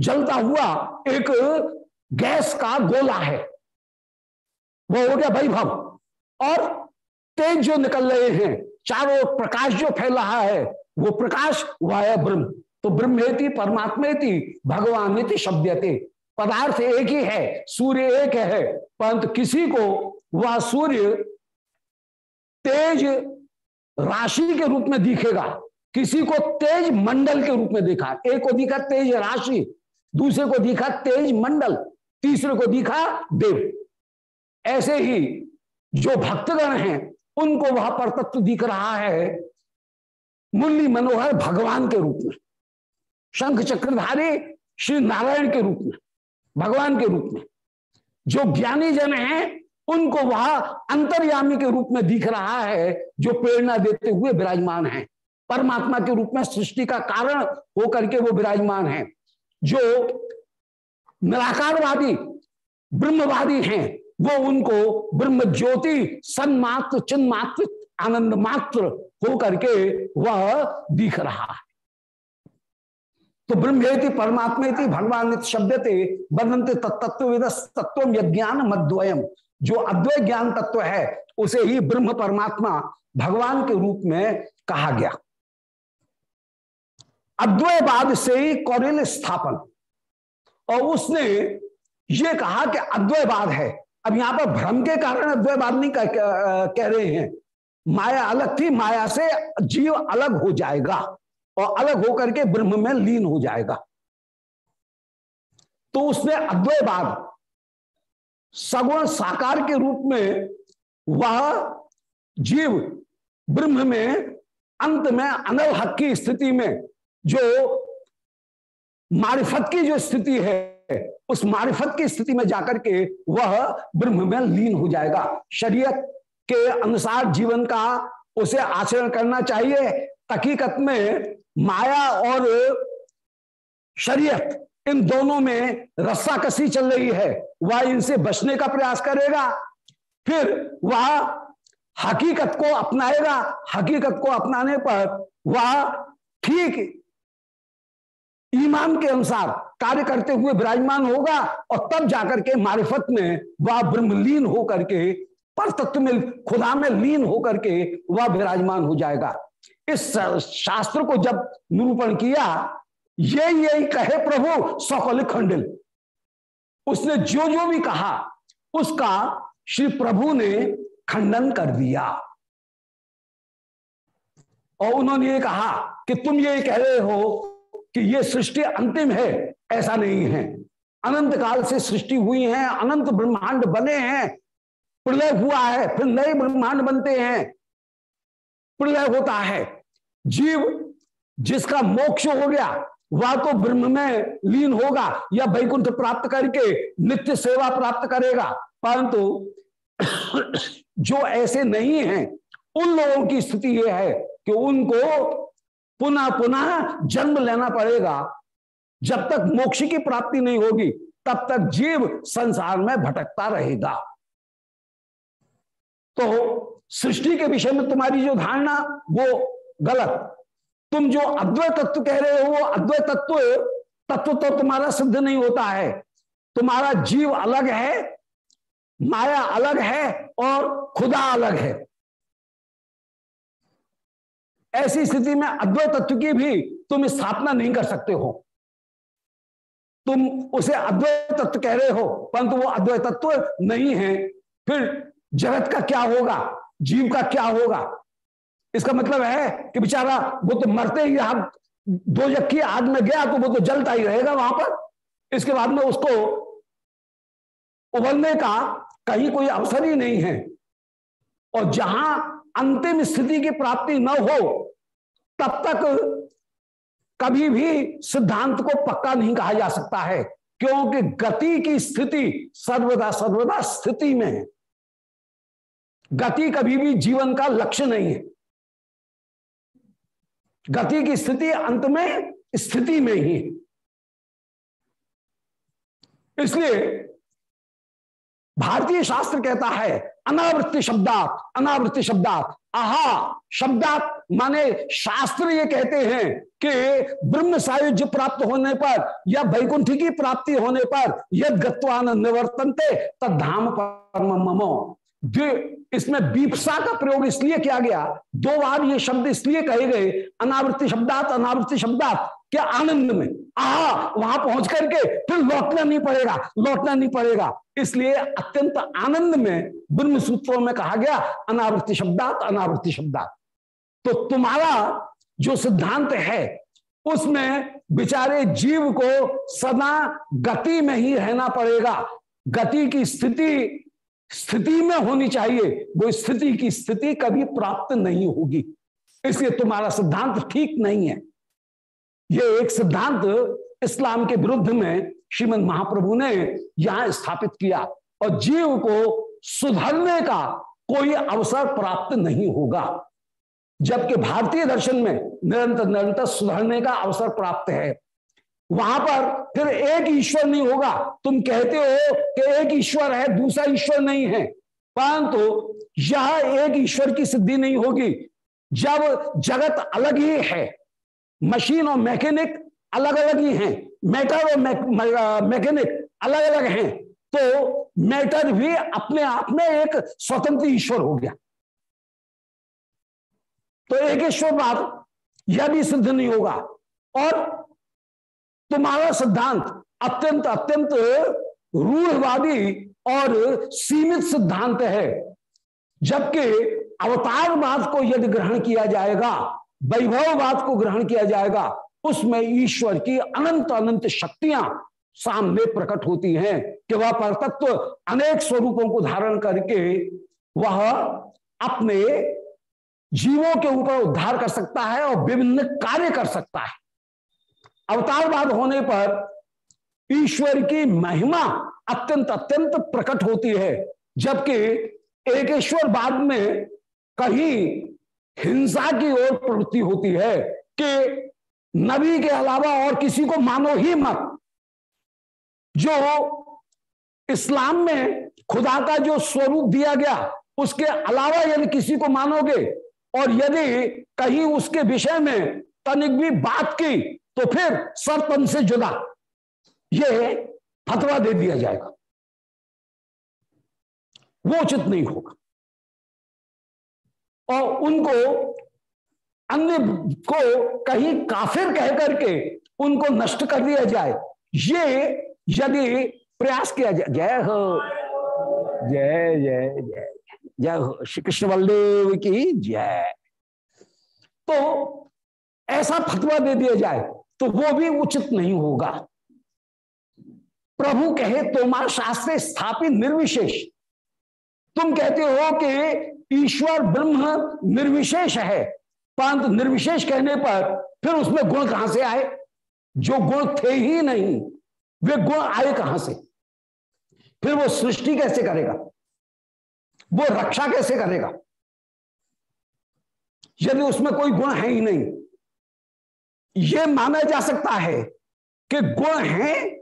जलता हुआ एक गैस का गोला है। वो हो गया वैभव। और तेज जो निकल रहे हैं, चारों प्रकाश जो फैल रहा है, वो प्रकाश वह है ब्रह्म। तो ब्रह्मेति, परमात्मेति, भगवान शब्दते पदार्थ एक ही है, सूर्य एक है, परंतु किसी को वह सूर्य तेज राशि के रूप में दिखेगा। किसी को तेज मंडल के रूप में देखा। एक को दिखा तेज राशि दूसरे को दिखा तेज मंडल, तीसरे को दिखा देव। ऐसे ही जो भक्तगण हैं, उनको वह परतत्व दिख रहा है मुरली मनोहर भगवान के रूप में, शंख चक्रधारी श्री नारायण के रूप में, भगवान के रूप में। जो ज्ञानी जन हैं, उनको वह अंतर्यामी के रूप में दिख रहा है, जो प्रेरणा देते हुए विराजमान है। परमात्मा के रूप में सृष्टि का कारण होकर के वो विराजमान है। जो निराकारवादी, ब्रह्मवादी हैं, वो उनको ब्रह्म ज्योति सन्मात्र चिन्ह मात्र आनंद मात्र हो करके वह दिख रहा है। तो ब्रह्मेति परमात्मे थी भगवान शब्द थे बदंते तत्व तत्व यज्ञान मद्वयम। जो अद्वैत ज्ञान तत्व है, उसे ही ब्रह्म परमात्मा भगवान के रूप में कहा गया। अद्वैतवाद से ही कौरिल स्थापन। और उसने ये कहा कि अद्वैतवाद है। अब यहाँ पर भ्रम के कारण अद्वैतवाद नहीं कह, कह रहे हैं। माया अलग थी माया से जीव अलग हो जाएगा और अलग होकर के ब्रह्म में लीन हो जाएगा। तो उसने अद्वैतवाद सगुण साकार के रूप में वह जीव ब्रह्म में अंत में अनल हक की स्थिति में जो मारिफत की जो स्थिति है, उस मारिफत की स्थिति में जाकर के वह ब्रह्म में लीन हो जाएगा। शरीयत के अनुसार जीवन का उसे आचरण करना चाहिए। हकीकत में माया और शरीयत इन दोनों में रस्सा कसी चल रही है। वह इनसे बचने का प्रयास करेगा, फिर वह हकीकत को अपनाएगा। हकीकत को अपनाने पर वह ठीक ईमान के अनुसार कार्य करते हुए विराजमान होगा और तब जाकर के मारिफत में वह ब्रह्मलीन होकर के पर तत्व में खुदा में लीन होकर के वह विराजमान हो जाएगा। इस शास्त्र को जब निरूपण किया, ये यही कहे प्रभु सकल खंडिल। उसने जो जो भी कहा, उसका श्री प्रभु ने खंडन कर दिया। और उन्होंने ये कहा कि तुम ये कह रहे हो कि ये सृष्टि अंतिम है, ऐसा नहीं है। अनंत काल से सृष्टि हुई है, अनंत ब्रह्मांड बने हैं। प्रलय हुआ है, फिर नए ब्रह्मांड बनते हैं। प्रलय होता है। जीव जिसका मोक्ष हो गया, वह तो ब्रह्म में लीन होगा या वैकुंठ प्राप्त करके नित्य सेवा प्राप्त करेगा। परंतु जो ऐसे नहीं हैं, उन लोगों की स्थिति यह है कि उनको पुनः पुनः जन्म लेना पड़ेगा। जब तक मोक्ष की प्राप्ति नहीं होगी, तब तक जीव संसार में भटकता रहेगा। तो सृष्टि के विषय में तुम्हारी जो धारणा, वो गलत। तुम जो अद्वैत तत्व कह रहे हो, वो अद्वैत तत्व तत्व तो तुम्हारा सिद्ध नहीं होता है। तुम्हारा जीव अलग है, माया अलग है और खुदा अलग है। ऐसी स्थिति में अद्वैत तत्व की भी तुम स्थापना नहीं कर सकते हो। तुम उसे अद्वैत तत्व कह रहे हो, परंतु वो अद्वैत तत्व नहीं है। फिर जगत का क्या होगा? जीव का क्या होगा? इसका मतलब है कि बेचारा वो तो मरते ही यहाँ दो जख्खी आग में गया तो वो तो जलता ही रहेगा वहाँ पर। इसके बाद में उसको उबलने का कहीं कोई अवसर ही नहीं है। और जहाँ अंतिम स्थिति की प्राप्ति न हो, तब तक कभी भी सिद्धांत को पक्का नहीं कहा जा सकता है, क्योंकि गति की स्थिति सर्वदा सर्वदा स्थिति में है। गति कभी भी जीवन का लक्ष्य नहीं है। गति की स्थिति अंत में स्थिति में ही है। इसलिए भारतीय शास्त्र कहता है अनावृत्ति शब्दात अनावृत्ति शब्दात। आहा, शब्दात माने शास्त्र ये कहते हैं कि ब्रह्म सायुज्य प्राप्त होने पर या वैकुंठी की प्राप्ति होने पर यद गत्वान निवर्तनते तद धाम परम ममो। इसमें बीपसा का प्रयोग इसलिए किया गया, दो बार ये शब्द इसलिए कहे गए, अनावृत्ति शब्दात अनावृत्ति शब्दात, क्या आनंद में? आ वहाँ पहुँच करके फिर लौटना नहीं पड़ेगा, लौटना नहीं पड़ेगा। इसलिए अत्यंत आनंद में ब्रह्म सूत्रों में कहा गया, अनावृत्ति शब्दात अनावृत्ति शब्दात। तो तुम्हारा जो सिद्धांत है, उसमें बेचारे जीव को सदा गति में ही रहना पड़ेगा। गति की स्थिति स्थिति में होनी चाहिए। वो स्थिति की स्थिति कभी प्राप्त नहीं होगी। इसलिए तुम्हारा सिद्धांत ठीक नहीं है। ये एक सिद्धांत इस्लाम के विरुद्ध में श्रीमद महाप्रभु ने यहाँ स्थापित किया और जीव को सुधरने का कोई अवसर प्राप्त नहीं होगा, जबकि भारतीय दर्शन में निरंतर निरंतर सुधरने का अवसर प्राप्त है। वहाँ पर फिर एक ईश्वर नहीं होगा। तुम कहते हो कि एक ईश्वर है, दूसरा ईश्वर नहीं है, परंतु यह एक ईश्वर की सिद्धि नहीं होगी। जब जगत अलग ही है मशीन और मैकेनिक अलग अलग ही हैं। मैटर और मैकेनिक अलग अलग हैं। तो मैटर भी अपने आप में एक स्वतंत्र ईश्वर हो गया। तो एक ईश्वर बात यह भी सिद्ध नहीं होगा। और तुम्हारा सिद्धांत अत्यंत अत्यंत रूढ़वादी और सीमित सिद्धांत है। जबकि अवतारवाद को यदि ग्रहण किया जाएगा वैभववाद को ग्रहण किया जाएगा, उसमें ईश्वर की अनंत अनंत शक्तियाँ सामने प्रकट होती हैं कि वह परतत्व अनेक स्वरूपों को धारण करके वह अपने जीवों के ऊपर उद्धार कर सकता है और विभिन्न कार्य कर सकता है। अवतारवाद होने पर ईश्वर की महिमा अत्यंत अत्यंत प्रकट होती है, जबकि एक ईश्वर बाद में कहीं हिंसा की ओर प्रवृत्ति होती है कि नबी के अलावा और किसी को मानो ही मत। जो इस्लाम में खुदा का जो स्वरूप दिया गया, उसके अलावा यदि किसी को मानोगे और यदि कहीं उसके विषय में तनिक भी बात की तो फिर सरपन से जुदा। ये फतवा दे दिया जाएगा। वो उचित नहीं होगा। और उनको अन्य को कहीं काफिर कह करके उनको नष्ट कर दिया जाए। ये यदि प्रयास किया जाए जय हो। जय जय जय। जय हो। श्री कृष्ण बलदेव की जय। तो ऐसा फतवा दे दिया जाए तो वो भी उचित नहीं होगा। प्रभु कहे तोमार शास्त्र स्थापित निर्विशेष। तुम कहते हो कि ईश्वर ब्रह्म निर्विशेष है। परंतु निर्विशेष कहने पर फिर उसमें गुण कहाँ से आए? जो गुण थे ही नहीं, वे गुण आए कहाँ से? फिर वो सृष्टि कैसे करेगा? वो रक्षा कैसे करेगा? यदि उसमें कोई गुण है ही नहीं यह माना जा सकता है कि गुण हैं,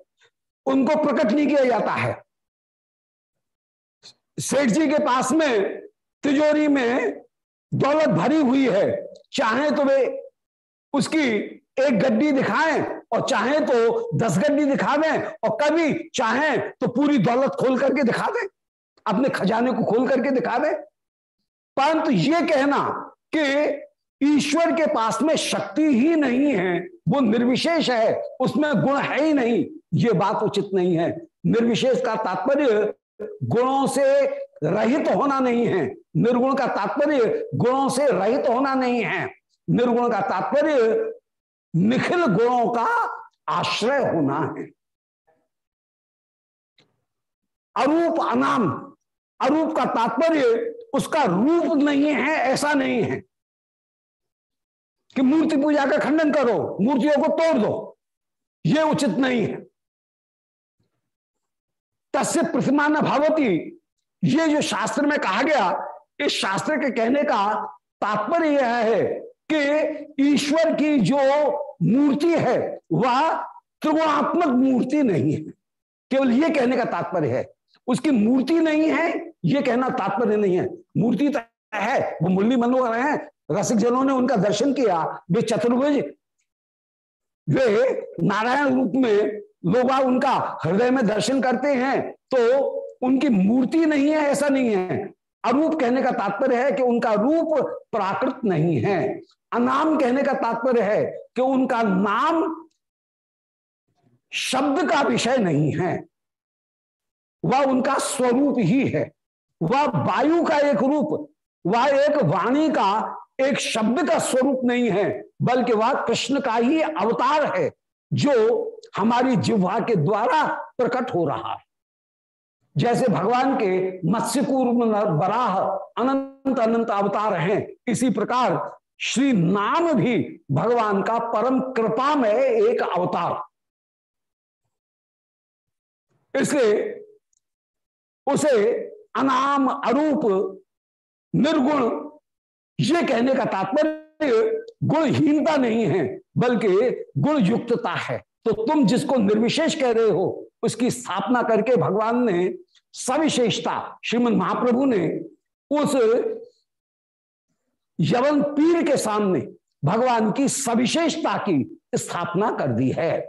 उनको प्रकट नहीं किया जाता है। सेठ जी के पास में तिजोरी में दौलत भरी हुई है। चाहे तो वे उसकी एक गड्डी दिखाएँ और चाहे तो दस गड्डी दिखा दें और कभी चाहे तो पूरी दौलत खोल करके दिखा दें, अपने खजाने को खोल करके दिखा दें। परंतु ये कहना कि ईश्वर के पास में शक्ति ही नहीं है, वो निर्विशेष है, उसमें गुण है ही नहीं, ये बात उचित नहीं है। निर्विशेष का तात्पर्य गुणों से रहित होना नहीं है। निर्गुण का तात्पर्य गुणों से रहित होना नहीं है। निर्गुण का तात्पर्य निखिल गुणों का आश्रय होना है। अरूप अनाम, अरूप का तात्पर्य उसका रूप नहीं है, ऐसा नहीं है कि मूर्ति पूजा का खंडन करो, मूर्तियों को तोड़ दो, ये उचित नहीं है। तस्य प्रतिमा न भावती ये जो शास्त्र में कहा गया, इस शास्त्र के कहने का तात्पर्य यह है कि ईश्वर की जो मूर्ति है, वह त्रिगुणात्मक मूर्ति नहीं है। केवल ये कहने का तात्पर्य है। उसकी मूर्ति नहीं है, ये कहना तात्पर्य नहीं है। मूर्ति तो है, वो मुरली मनोहर है, रसिक जनों ने उनका दर्शन किया, वे चतुर्भुज, वे नारायण रूप में लोग उनका हृदय में दर्शन करते हैं तो उनकी मूर्ति नहीं है, ऐसा नहीं है। अरूप कहने का तात्पर्य है कि उनका रूप प्राकृत नहीं है। अनाम कहने का तात्पर्य है कि उनका नाम शब्द का विषय नहीं है। वह उनका स्वरूप ही है। वह वायु का एक रूप, वह एक वाणी का एक शब्द का स्वरूप नहीं है, बल्कि वह कृष्ण का ही अवतार है, जो हमारी जिह्वा के द्वारा प्रकट हो रहा है। जैसे भगवान के मत्स्य पूर्व बराह अनंत अनंत अवतार हैं, इसी प्रकार श्री नाम भी भगवान का परम कृपा में एक अवतार। इसलिए उसे अनाम अरूप निर्गुण, ये कहने का तात्पर्य गुणहीनता नहीं है, बल्कि गुण युक्तता है। तो तुम जिसको निर्विशेष कह रहे हो, उसकी स्थापना करके भगवान ने सविशेषता श्रीमद महाप्रभु ने उस यवन पीर के सामने भगवान की सविशेषता की स्थापना कर दी है।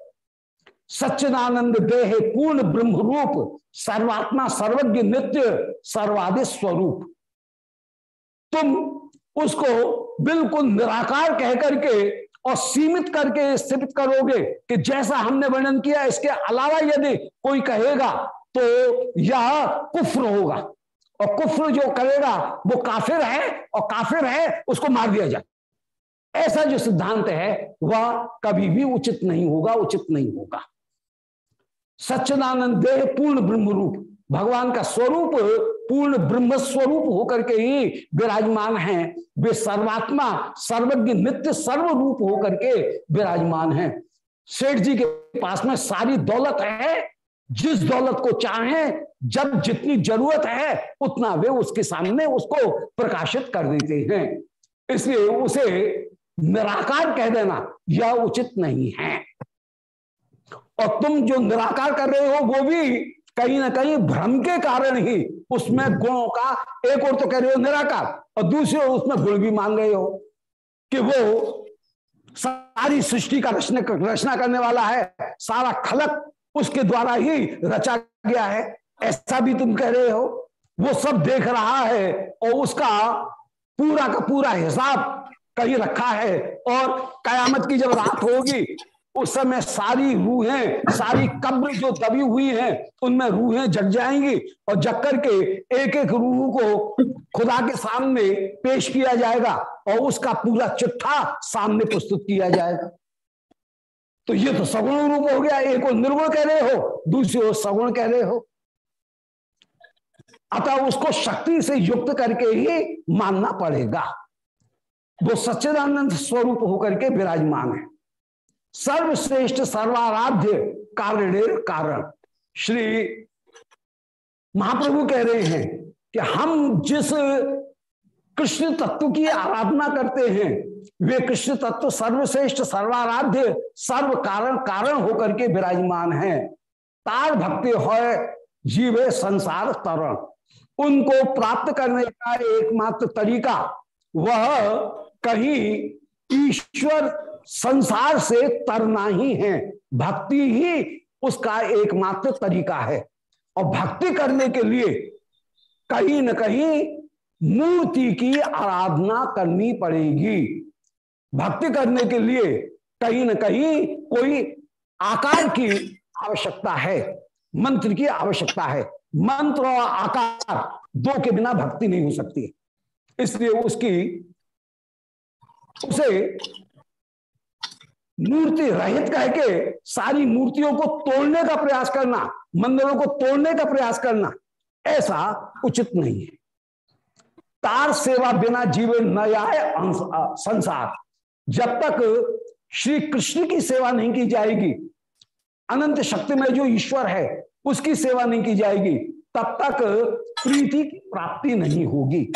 सच्चिदानंद देह पूर्ण ब्रह्म रूप सर्वात्मा सर्वज्ञ नित्य, सर्वादि स्वरूप। तुम उसको बिल्कुल निराकार कह करके और सीमित करके स्थित करोगे कि जैसा हमने वर्णन किया, इसके अलावा यदि कोई कहेगा तो यह कुफ्र होगा। और कुफ्र जो करेगा, वो काफिर है, और काफिर है, उसको मार दिया जाए। ऐसा जो सिद्धांत है, वह कभी भी उचित नहीं होगा, उचित नहीं होगा। सच्चिदानंद देह पूर्ण ब्रह्म रूप भगवान का स्वरूप, पूर्ण ब्रह्म स्वरूप होकर के ही विराजमान हैं। वे सर्वात्मा, सर्वज्ञ, नित्य सर्व रूप होकर के विराजमान हैं। सेठ जी के पास में सारी दौलत है जिस दौलत को चाहें जब जितनी ज़रूरत है, उतना वे उसके सामने उसको प्रकाशित कर देते हैं। इसलिए उसे निराकार कह देना यह उचित नहीं है। और तुम जो निराकार कर रहे हो, वो भी कहीं ना कहीं भ्रम के कारण ही उसमें गुणों का, एक और तो कह रहे हो निराकार, और दूसरे उसमें गुण भी मान रहे हो कि वो सारी सृष्टि का रचना रचना करने वाला है, सारा खलक उसके द्वारा ही रचा गया है। ऐसा भी तुम कह रहे हो? वो सब देख रहा है और उसका पूरा का पूरा हिसाब कहीं रखा है और कयामत की जब रात होगी, उस समय सारी रूहें, सारी कब्र जो दबी हुई हैं, उनमें रूहें जग जाएँगी और जग करके एक एक रूह को खुदा के सामने पेश किया जाएगा और उसका पूरा चिट्ठा सामने प्रस्तुत किया जाएगा। तो ये तो सगुण रूप हो गया, एक और निर्गुण कह रहे हो, दूसरी ओर सगुण कह रहे हो। अतः उसको शक्ति से युक्त करके ही मानना पड़ेगा। वो सच्चिदानंद स्वरूप होकर के विराजमान है। सर्वश्रेष्ठ, सर्वाराध्य कारण कारण। श्री महाप्रभु कह रहे हैं कि हम जिस कृष्ण तत्व की आराधना करते हैं। वे कृष्ण तत्व सर्वश्रेष्ठ, सर्वाराध्य सर्व कारण कारण होकर के विराजमान हैं। तार भक्ति हो जीवे संसार तरण। उनको प्राप्त करने का एकमात्र तरीका वह कहीं ईश्वर संसार से तरना ही है। भक्ति ही उसका एकमात्र तरीका है। और भक्ति करने के लिए कहीं न कहीं मूर्ति की आराधना करनी पड़ेगी। भक्ति करने के लिए कहीं ना कहीं कोई आकार की आवश्यकता है, मंत्र की आवश्यकता है। मंत्र और आकार दो के बिना भक्ति नहीं हो सकती। इसलिए उसकी, उसे मूर्ति रहित कह के सारी मूर्तियों को तोड़ने का प्रयास करना, मंदिरों को तोड़ने का प्रयास करना, ऐसा उचित नहीं है। तार सेवा बिना जीवन न आए संसार। जब तक श्री कृष्ण की सेवा नहीं की जाएगी, अनंत शक्ति में जो ईश्वर है, उसकी सेवा नहीं की जाएगी, तब तक प्रीति की प्राप्ति नहीं होगी।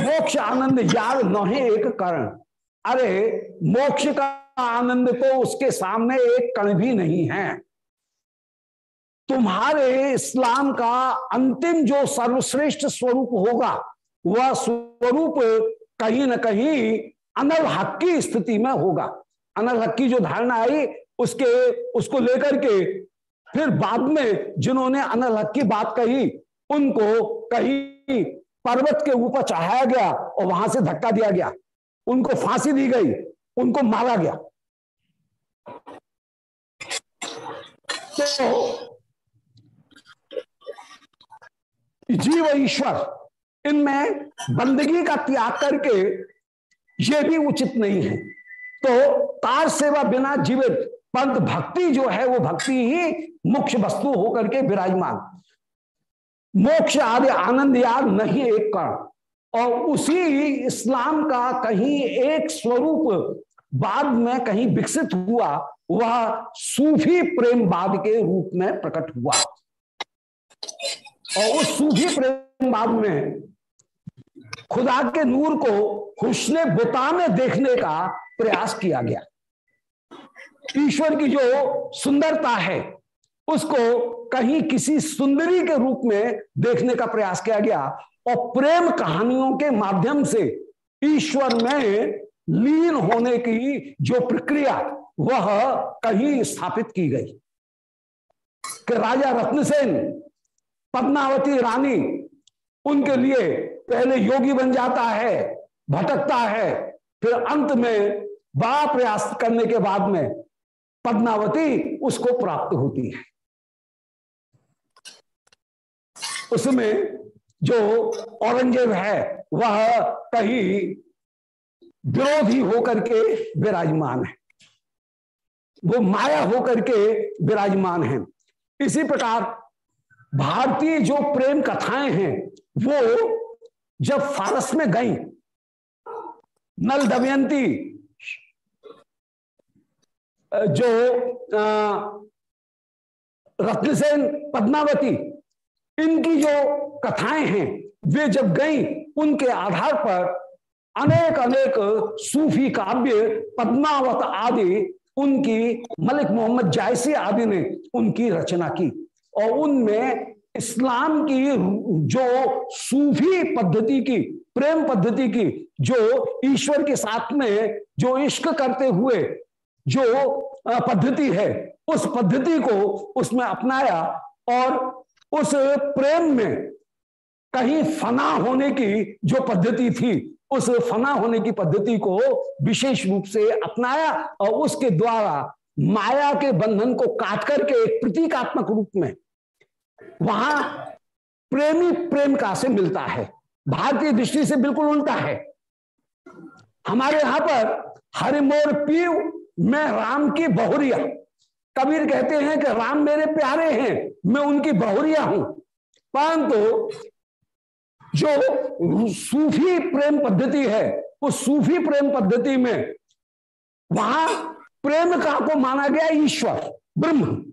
मोक्ष आनंद यार नहे एक कारण। अरे, मोक्ष का आनंद तो उसके सामने एक कण भी नहीं है। तुम्हारे इस्लाम का अंतिम जो सर्वश्रेष्ठ स्वरूप होगा, वह स्वरूप कहीं ना कहीं अनल हक की स्थिति में होगा। अनल हक की जो धारणा आई, उसके, उसको लेकर के फिर बाद में जिन्होंने अनल हक की बात कही, उनको कहीं पर्वत के ऊपर चढ़ाया गया और वहाँ से धक्का दिया गया। उनको फांसी दी गई, उनको मारा गया। तो जीव ईश्वर, इनमें बंदगी का त्याग करके ये भी उचित नहीं है। तो तार सेवा बिना जीवित पंत भक्ति जो है, वो भक्ति ही मुख्य वस्तु होकर के विराजमान। मोक्ष आदि आनंद याद नहीं एक कर्ण और उसी इस्लाम का कहीं एक स्वरूप बाद में कहीं विकसित हुआ, वह सूफी प्रेमवाद के रूप में प्रकट हुआ। और उस सूफी प्रेमवाद में खुदा के नूर को हुस्न बुता में देखने का प्रयास किया गया। ईश्वर की जो सुंदरता है, उसको कहीं किसी सुंदरी के रूप में देखने का प्रयास किया गया और प्रेम कहानियों के माध्यम से ईश्वर में लीन होने की जो प्रक्रिया, वह कहीं स्थापित की गई। कि राजा रत्नसेन पद्मावती रानी उनके लिए पहले योगी बन जाता है, भटकता है, फिर अंत में बड़ा प्रयास करने के बाद में पद्मावती उसको प्राप्त होती है। उसमें जो औरंगज़ेब है, वह कहीं विरोधी होकर के विराजमान है। वो माया होकर के विराजमान है। इसी प्रकार भारतीय जो प्रेम कथाएँ हैं, वो जब फारस में गई, नल दमयंती, जो रत्नसेन पद्मावती, इनकी जो कथाएँ हैं, वे जब गई, उनके आधार पर अनेक अनेक सूफी काव्य, पद्मावत आदि, उनकी मलिक मोहम्मद जायसी आदि ने उनकी रचना की। और उनमें इस्लाम की जो सूफी पद्धति की, प्रेम पद्धति की, जो ईश्वर के साथ में जो इश्क करते हुए जो पद्धति है, उस पद्धति को उसमें अपनाया और उस प्रेम में कहीं फना होने की जो पद्धति थी, उस फना होने की पद्धति को विशेष रूप से अपनाया और उसके द्वारा माया के बंधन को काट करके एक प्रतीकात्मक रूप में वहाँ प्रेमी प्रेम का से मिलता है। भारतीय दृष्टि से बिल्कुल उल्टा है। हमारे यहाँ पर हरिमोर पीव मैं राम की बहुरिया। कबीर कहते हैं कि राम मेरे प्यारे हैं, मैं उनकी बहुरिया हूँ। परंतु जो सूफी प्रेम पद्धति है, उस सूफी प्रेम पद्धति में वहाँ प्रेम का को माना गया ईश्वर ब्रह्म।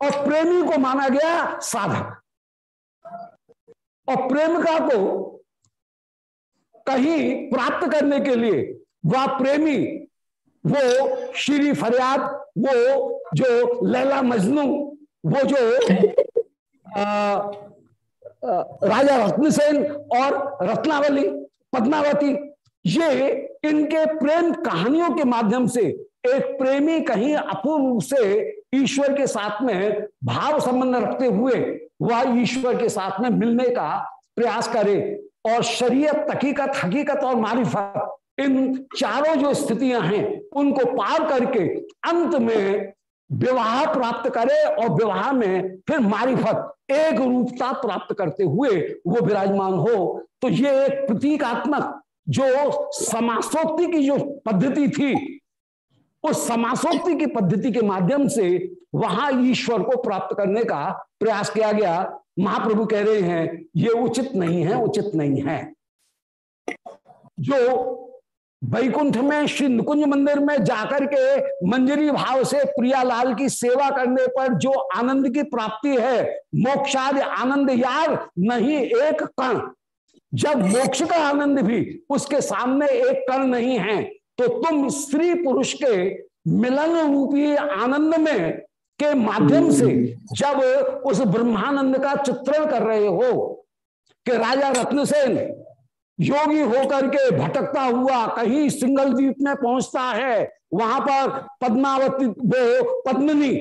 और प्रेमी को माना गया साधक। और प्रेम का को कहीं प्राप्त करने के लिए वह प्रेमी वो श्री फरियाद वो जो लैला मजनू वो जो आ, आ, राजा रत्नसेन और रत्नावली पद्मावती ये इनके प्रेम कहानियों के माध्यम से एक प्रेमी कहीं अपूर्ण रूप से ईश्वर के साथ में भाव संबंध रखते हुए वह ईश्वर के साथ में मिलने का प्रयास करे और शरीयत हकीकत हकीकत और मारिफत, इन चारों जो स्थितियाँ हैं, उनको पार करके अंत में विवाह प्राप्त करे और विवाह में फिर मारिफत, एक रूपता प्राप्त करते हुए वो विराजमान हो। तो ये एक प्रतीकात्मक जो समासोक्ति की जो पद्धति थी उस समासोक्ति की पद्धति के माध्यम से वहाँ ईश्वर को प्राप्त करने का प्रयास किया गया। महाप्रभु कह रहे हैं, ये उचित नहीं है, उचित नहीं है। जो वैकुंठ में, श्री नुकुंज मंदिर में जाकर के मंजरी भाव से प्रियालाल की सेवा करने पर जो आनंद की प्राप्ति है, मोक्षाद आनंद यार नहीं एक कण। जब मोक्ष का आनंद भी उसके सामने एक कण नहीं है तो तुम स्त्री पुरुष के मिलन रूपी आनंद में के माध्यम से जब उस ब्रह्मानंद का चित्रण कर रहे हो कि राजा रत्नसेन योगी होकर के भटकता हुआ कहीं सिंगल द्वीप में पहुँचता है वहाँ पर पद्मावती वो पद्मनी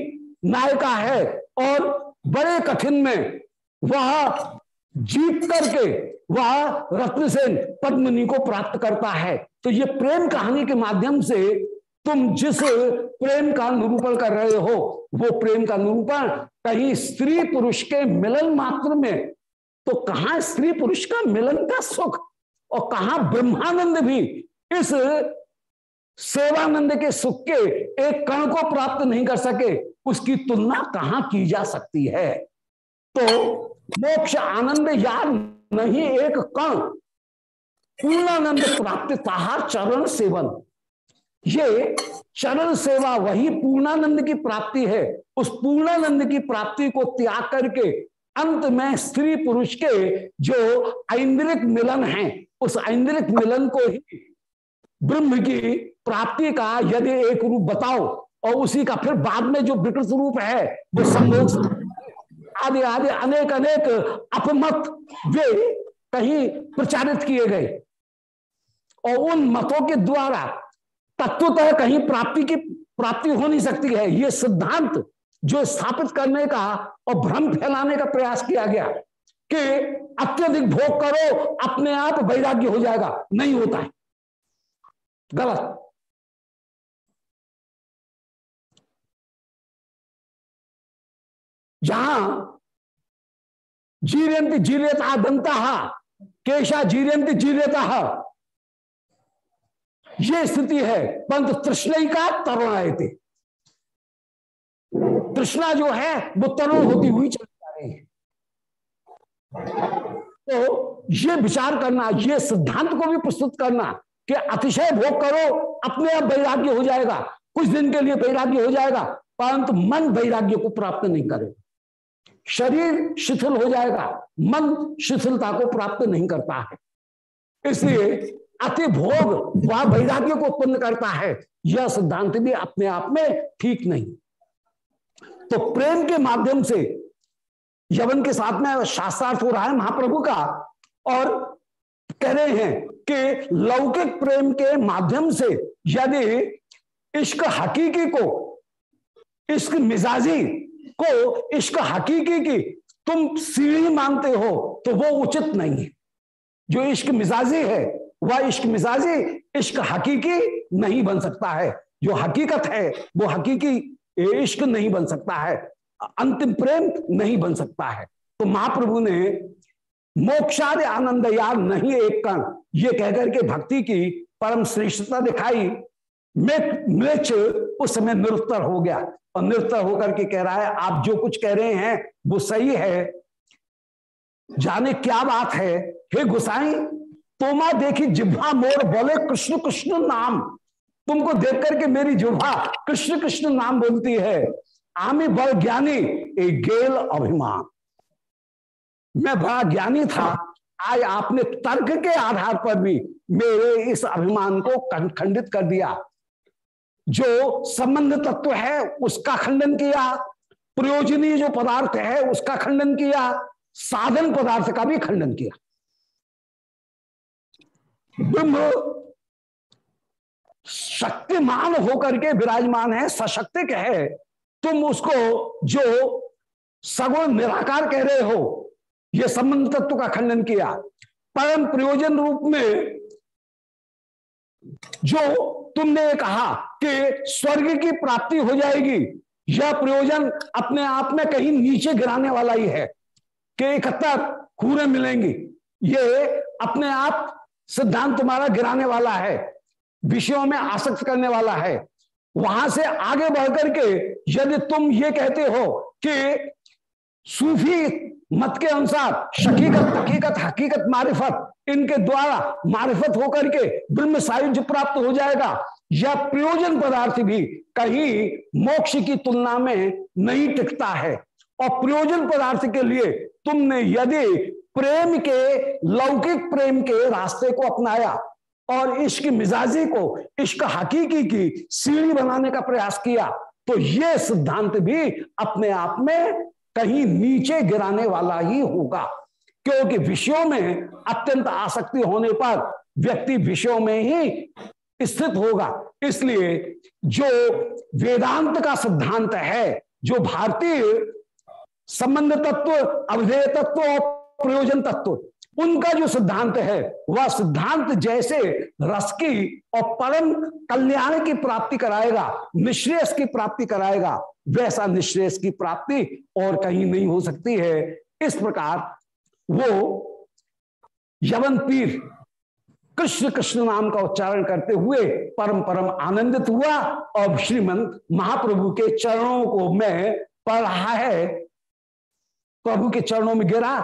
नायिका है और बड़े कठिन में वह जीत करके वह रत्नसेन पद्मनी को प्राप्त करता है। तो ये प्रेम कहानी के माध्यम से तुम जिस प्रेम का निरूपण कर रहे हो, वो प्रेम का निरूपण कहीं स्त्री पुरुष के मिलन मात्र में। तो कहा स्त्री पुरुष का मिलन का सुख और कहा ब्रह्मानंद भी इस सेवानंद के सुख के एक कण को प्राप्त नहीं कर सके, उसकी तुलना कहाँ की जा सकती है? तो मोक्ष आनंद यार नहीं, एक कण। पूर्णानंद प्राप्त ताहार चरण सेवन। ये चरण सेवा, वही पूर्णानंद की प्राप्ति है। उस पूर्णानंद की प्राप्ति को त्याग करके अंत में स्त्री पुरुष के जो ऐन्द्रिक मिलन है, उस ऐन्द्रिक मिलन को ही ब्रह्म की प्राप्ति का यदि एक रूप बताओ, और उसी का फिर बाद में जो विकृत रूप है, वो संभोग आदि आदि अनेक अनेक अपमत वे कहीं प्रचारित किए गए। और उन मतों के द्वारा तत्वतः कहीं प्राप्ति की प्राप्ति हो नहीं सकती है। ये सिद्धांत जो स्थापित करने का और भ्रम फैलाने का प्रयास किया गया कि अत्यधिक भोग करो, अपने आप वैराग्य हो जाएगा। नहीं होता है। गलत। जहाँ जीरंत जीरेता दंता, केशा जीरंत जीरेता। ये स्थिति है, पंत तृष्ण का तरुण थे तृष्णा जो है, वो तरुण होती हुई चली जा रही है। तो ये विचार करना, ये सिद्धांत को भी प्रस्तुत करना कि अतिशय भोग करो, अपने आप वैराग्य हो जाएगा। कुछ दिन के लिए वैराग्य हो जाएगा, परंतु मन वैराग्य को प्राप्त नहीं करेगा। शरीर शिथिल हो जाएगा, मन शिथिलता को प्राप्त नहीं करता है। इसलिए अति भोग वह वैराग्य को उत्पन्न करता है, यह सिद्धांत भी अपने आप में ठीक नहीं। तो प्रेम के माध्यम से, यवन के साथ में शास्त्रार्थ हो रहा है महाप्रभु का, और कह रहे हैं कि लौकिक प्रेम के माध्यम से यदि इश्क हकीकी को, इश्क मिजाजी को इश्क हकीकी की तुम सीढ़ी मानते हो तो वो उचित नहीं है। जो इश्क मिजाजी है, वह इश्क मिजाजी इश्क हकीकी नहीं बन सकता है। जो हकीकत है, वो हकीकी इश्क नहीं बन सकता है। अंतिम प्रेम नहीं बन सकता है। तो महाप्रभु ने मोक्षाद आनंद यार नहीं एक कण ये कहकर के भक्ति की परम श्रेष्ठता दिखाई। मृच उस समय निरुत्तर हो गया। और निरुत्तर होकर के कह रहा है, आप जो कुछ कह रहे हैं, वो सही है। जाने क्या बात है? हे गुसाई, तोमा देखी जिब्हा मोर बोले कृष्ण कृष्ण नाम। तुमको देख करके मेरी जिब्हा कृष्ण कृष्ण नाम बोलती है। आमी बड़ ज्ञानी एक गेल अभिमान। मैं बड़ा ज्ञानी था, आज आपने तर्क के आधार पर भी मेरे इस अभिमान को खंडित कर दिया। जो संबंध तत्व है, उसका खंडन किया। प्रयोजनीय जो पदार्थ है, उसका खंडन किया। साधन पदार्थ का भी खंडन किया। ब्रह्म शक्तिमान होकर के विराजमान है सशक्तिक है तुम उसको जो सगुण निराकार कह रहे हो यह संबंध तत्व का खंडन किया। परम प्रयोजन रूप में जो तुमने कहा कि स्वर्ग की प्राप्ति हो जाएगी, यह प्रयोजन अपने आप में कहीं नीचे गिराने वाला ही है कि इकहत्तर खूरे मिलेंगी। ये अपने आप सिद्धांत तुम्हारा गिराने वाला है, विषयों में आसक्त करने वाला है। वहाँ से आगे बढ़कर के यदि तुम ये कहते हो कि सूफी मत के अनुसार शकीकत, हकीकत हकीकत, मारिफत, इनके द्वारा मारिफत होकर के ब्रह्म सायुज्य प्राप्त हो जाएगा। यह प्रयोजन पदार्थ भी कहीं मोक्ष की तुलना में नहीं टिकता है। और प्रयोजन पदार्थ के लिए तुमने यदि प्रेम के, लौकिक प्रेम के रास्ते को अपनाया और इश्क मिजाजी को, इश्क हकीकी की सीढ़ी बनाने का प्रयास किया तो ये सिद्धांत भी अपने आप में कहीं नीचे गिराने वाला ही होगा। क्योंकि विषयों में अत्यंत आसक्ति होने पर व्यक्ति विषयों में ही स्थित होगा। इसलिए जो वेदांत का सिद्धांत है, जो भारतीय संबंध तत्व अवधेय तत्व और प्रयोजन तत्व उनका जो सिद्धांत है, वह सिद्धांत जैसे रस की और परम कल्याण की प्राप्ति कराएगा निश्रेष की प्राप्ति कराएगा, वैसा निश्रेष की प्राप्ति और कहीं नहीं हो सकती है। इस प्रकार वो यवन पीर कृष्ण कृष्ण नाम का उच्चारण करते हुए परम परम आनंदित हुआ और श्रीमंत महाप्रभु के चरणों को मैं पढ़ रहा है। प्रभु के चरणों में गिरा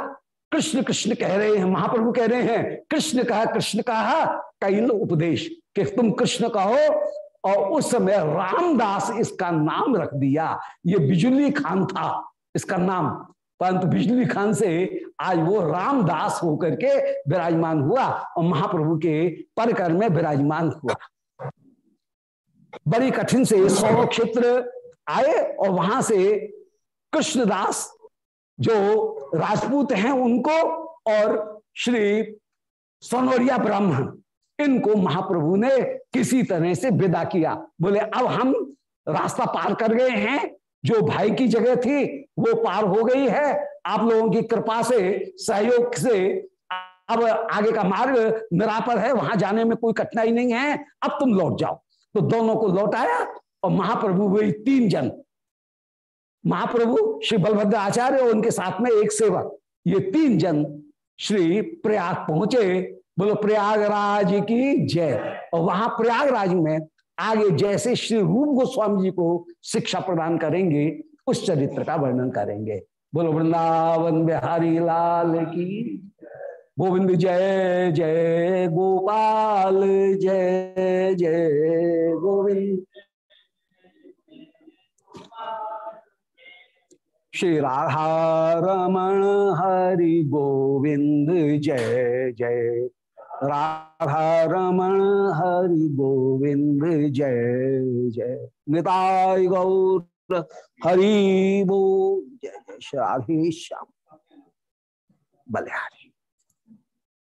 कृष्ण कृष्ण कह रहे हैं, महाप्रभु कह रहे हैं, कृष्ण कहा कृष्ण कहा, कई उपदेश कि तुम कृष्ण कहो, और उस समय रामदास इसका नाम रख दिया। ये बिजली खान था इसका नाम, परंतु बिजली खान से आज वो रामदास होकर के विराजमान हुआ और महाप्रभु के परकर में विराजमान हुआ। बड़ी कठिन से सौ क्षेत्र आए और वहाँ से कृष्णदास जो राजपूत हैं उनको और श्री सोनवरिया ब्राह्मण इनको महाप्रभु ने किसी तरह से विदा किया। बोले, अब हम रास्ता पार कर गए हैं। जो भाई की जगह थी, वो पार हो गई है। आप लोगों की कृपा से, सहयोग से अब आगे का मार्ग निरापद है। वहाँ जाने में कोई कठिनाई नहीं है। अब तुम लौट जाओ। तो दोनों को लौटाया और महाप्रभु वही तीन जन। महाप्रभु श्री बलभद्र आचार्य और उनके साथ में एक सेवक, ये तीन जन श्री प्रयाग पहुँचे। बोलो, प्रयागराज की जय। और वहाँ प्रयागराज में आगे जैसे श्री रूप गोस्वामी जी को शिक्षा प्रदान करेंगे, उस चरित्र का वर्णन करेंगे। बोलो, वृंदावन बिहारी लाल की गोविंद जय जय गोपाल, जय जय गोविंद। श्री राधा रमण हरि गोविंद, जय जय। राधा रमण हरि गोविंद, जय जय। निताय गौर हरि बो जय जय। श्री श्याम। बलिहारी।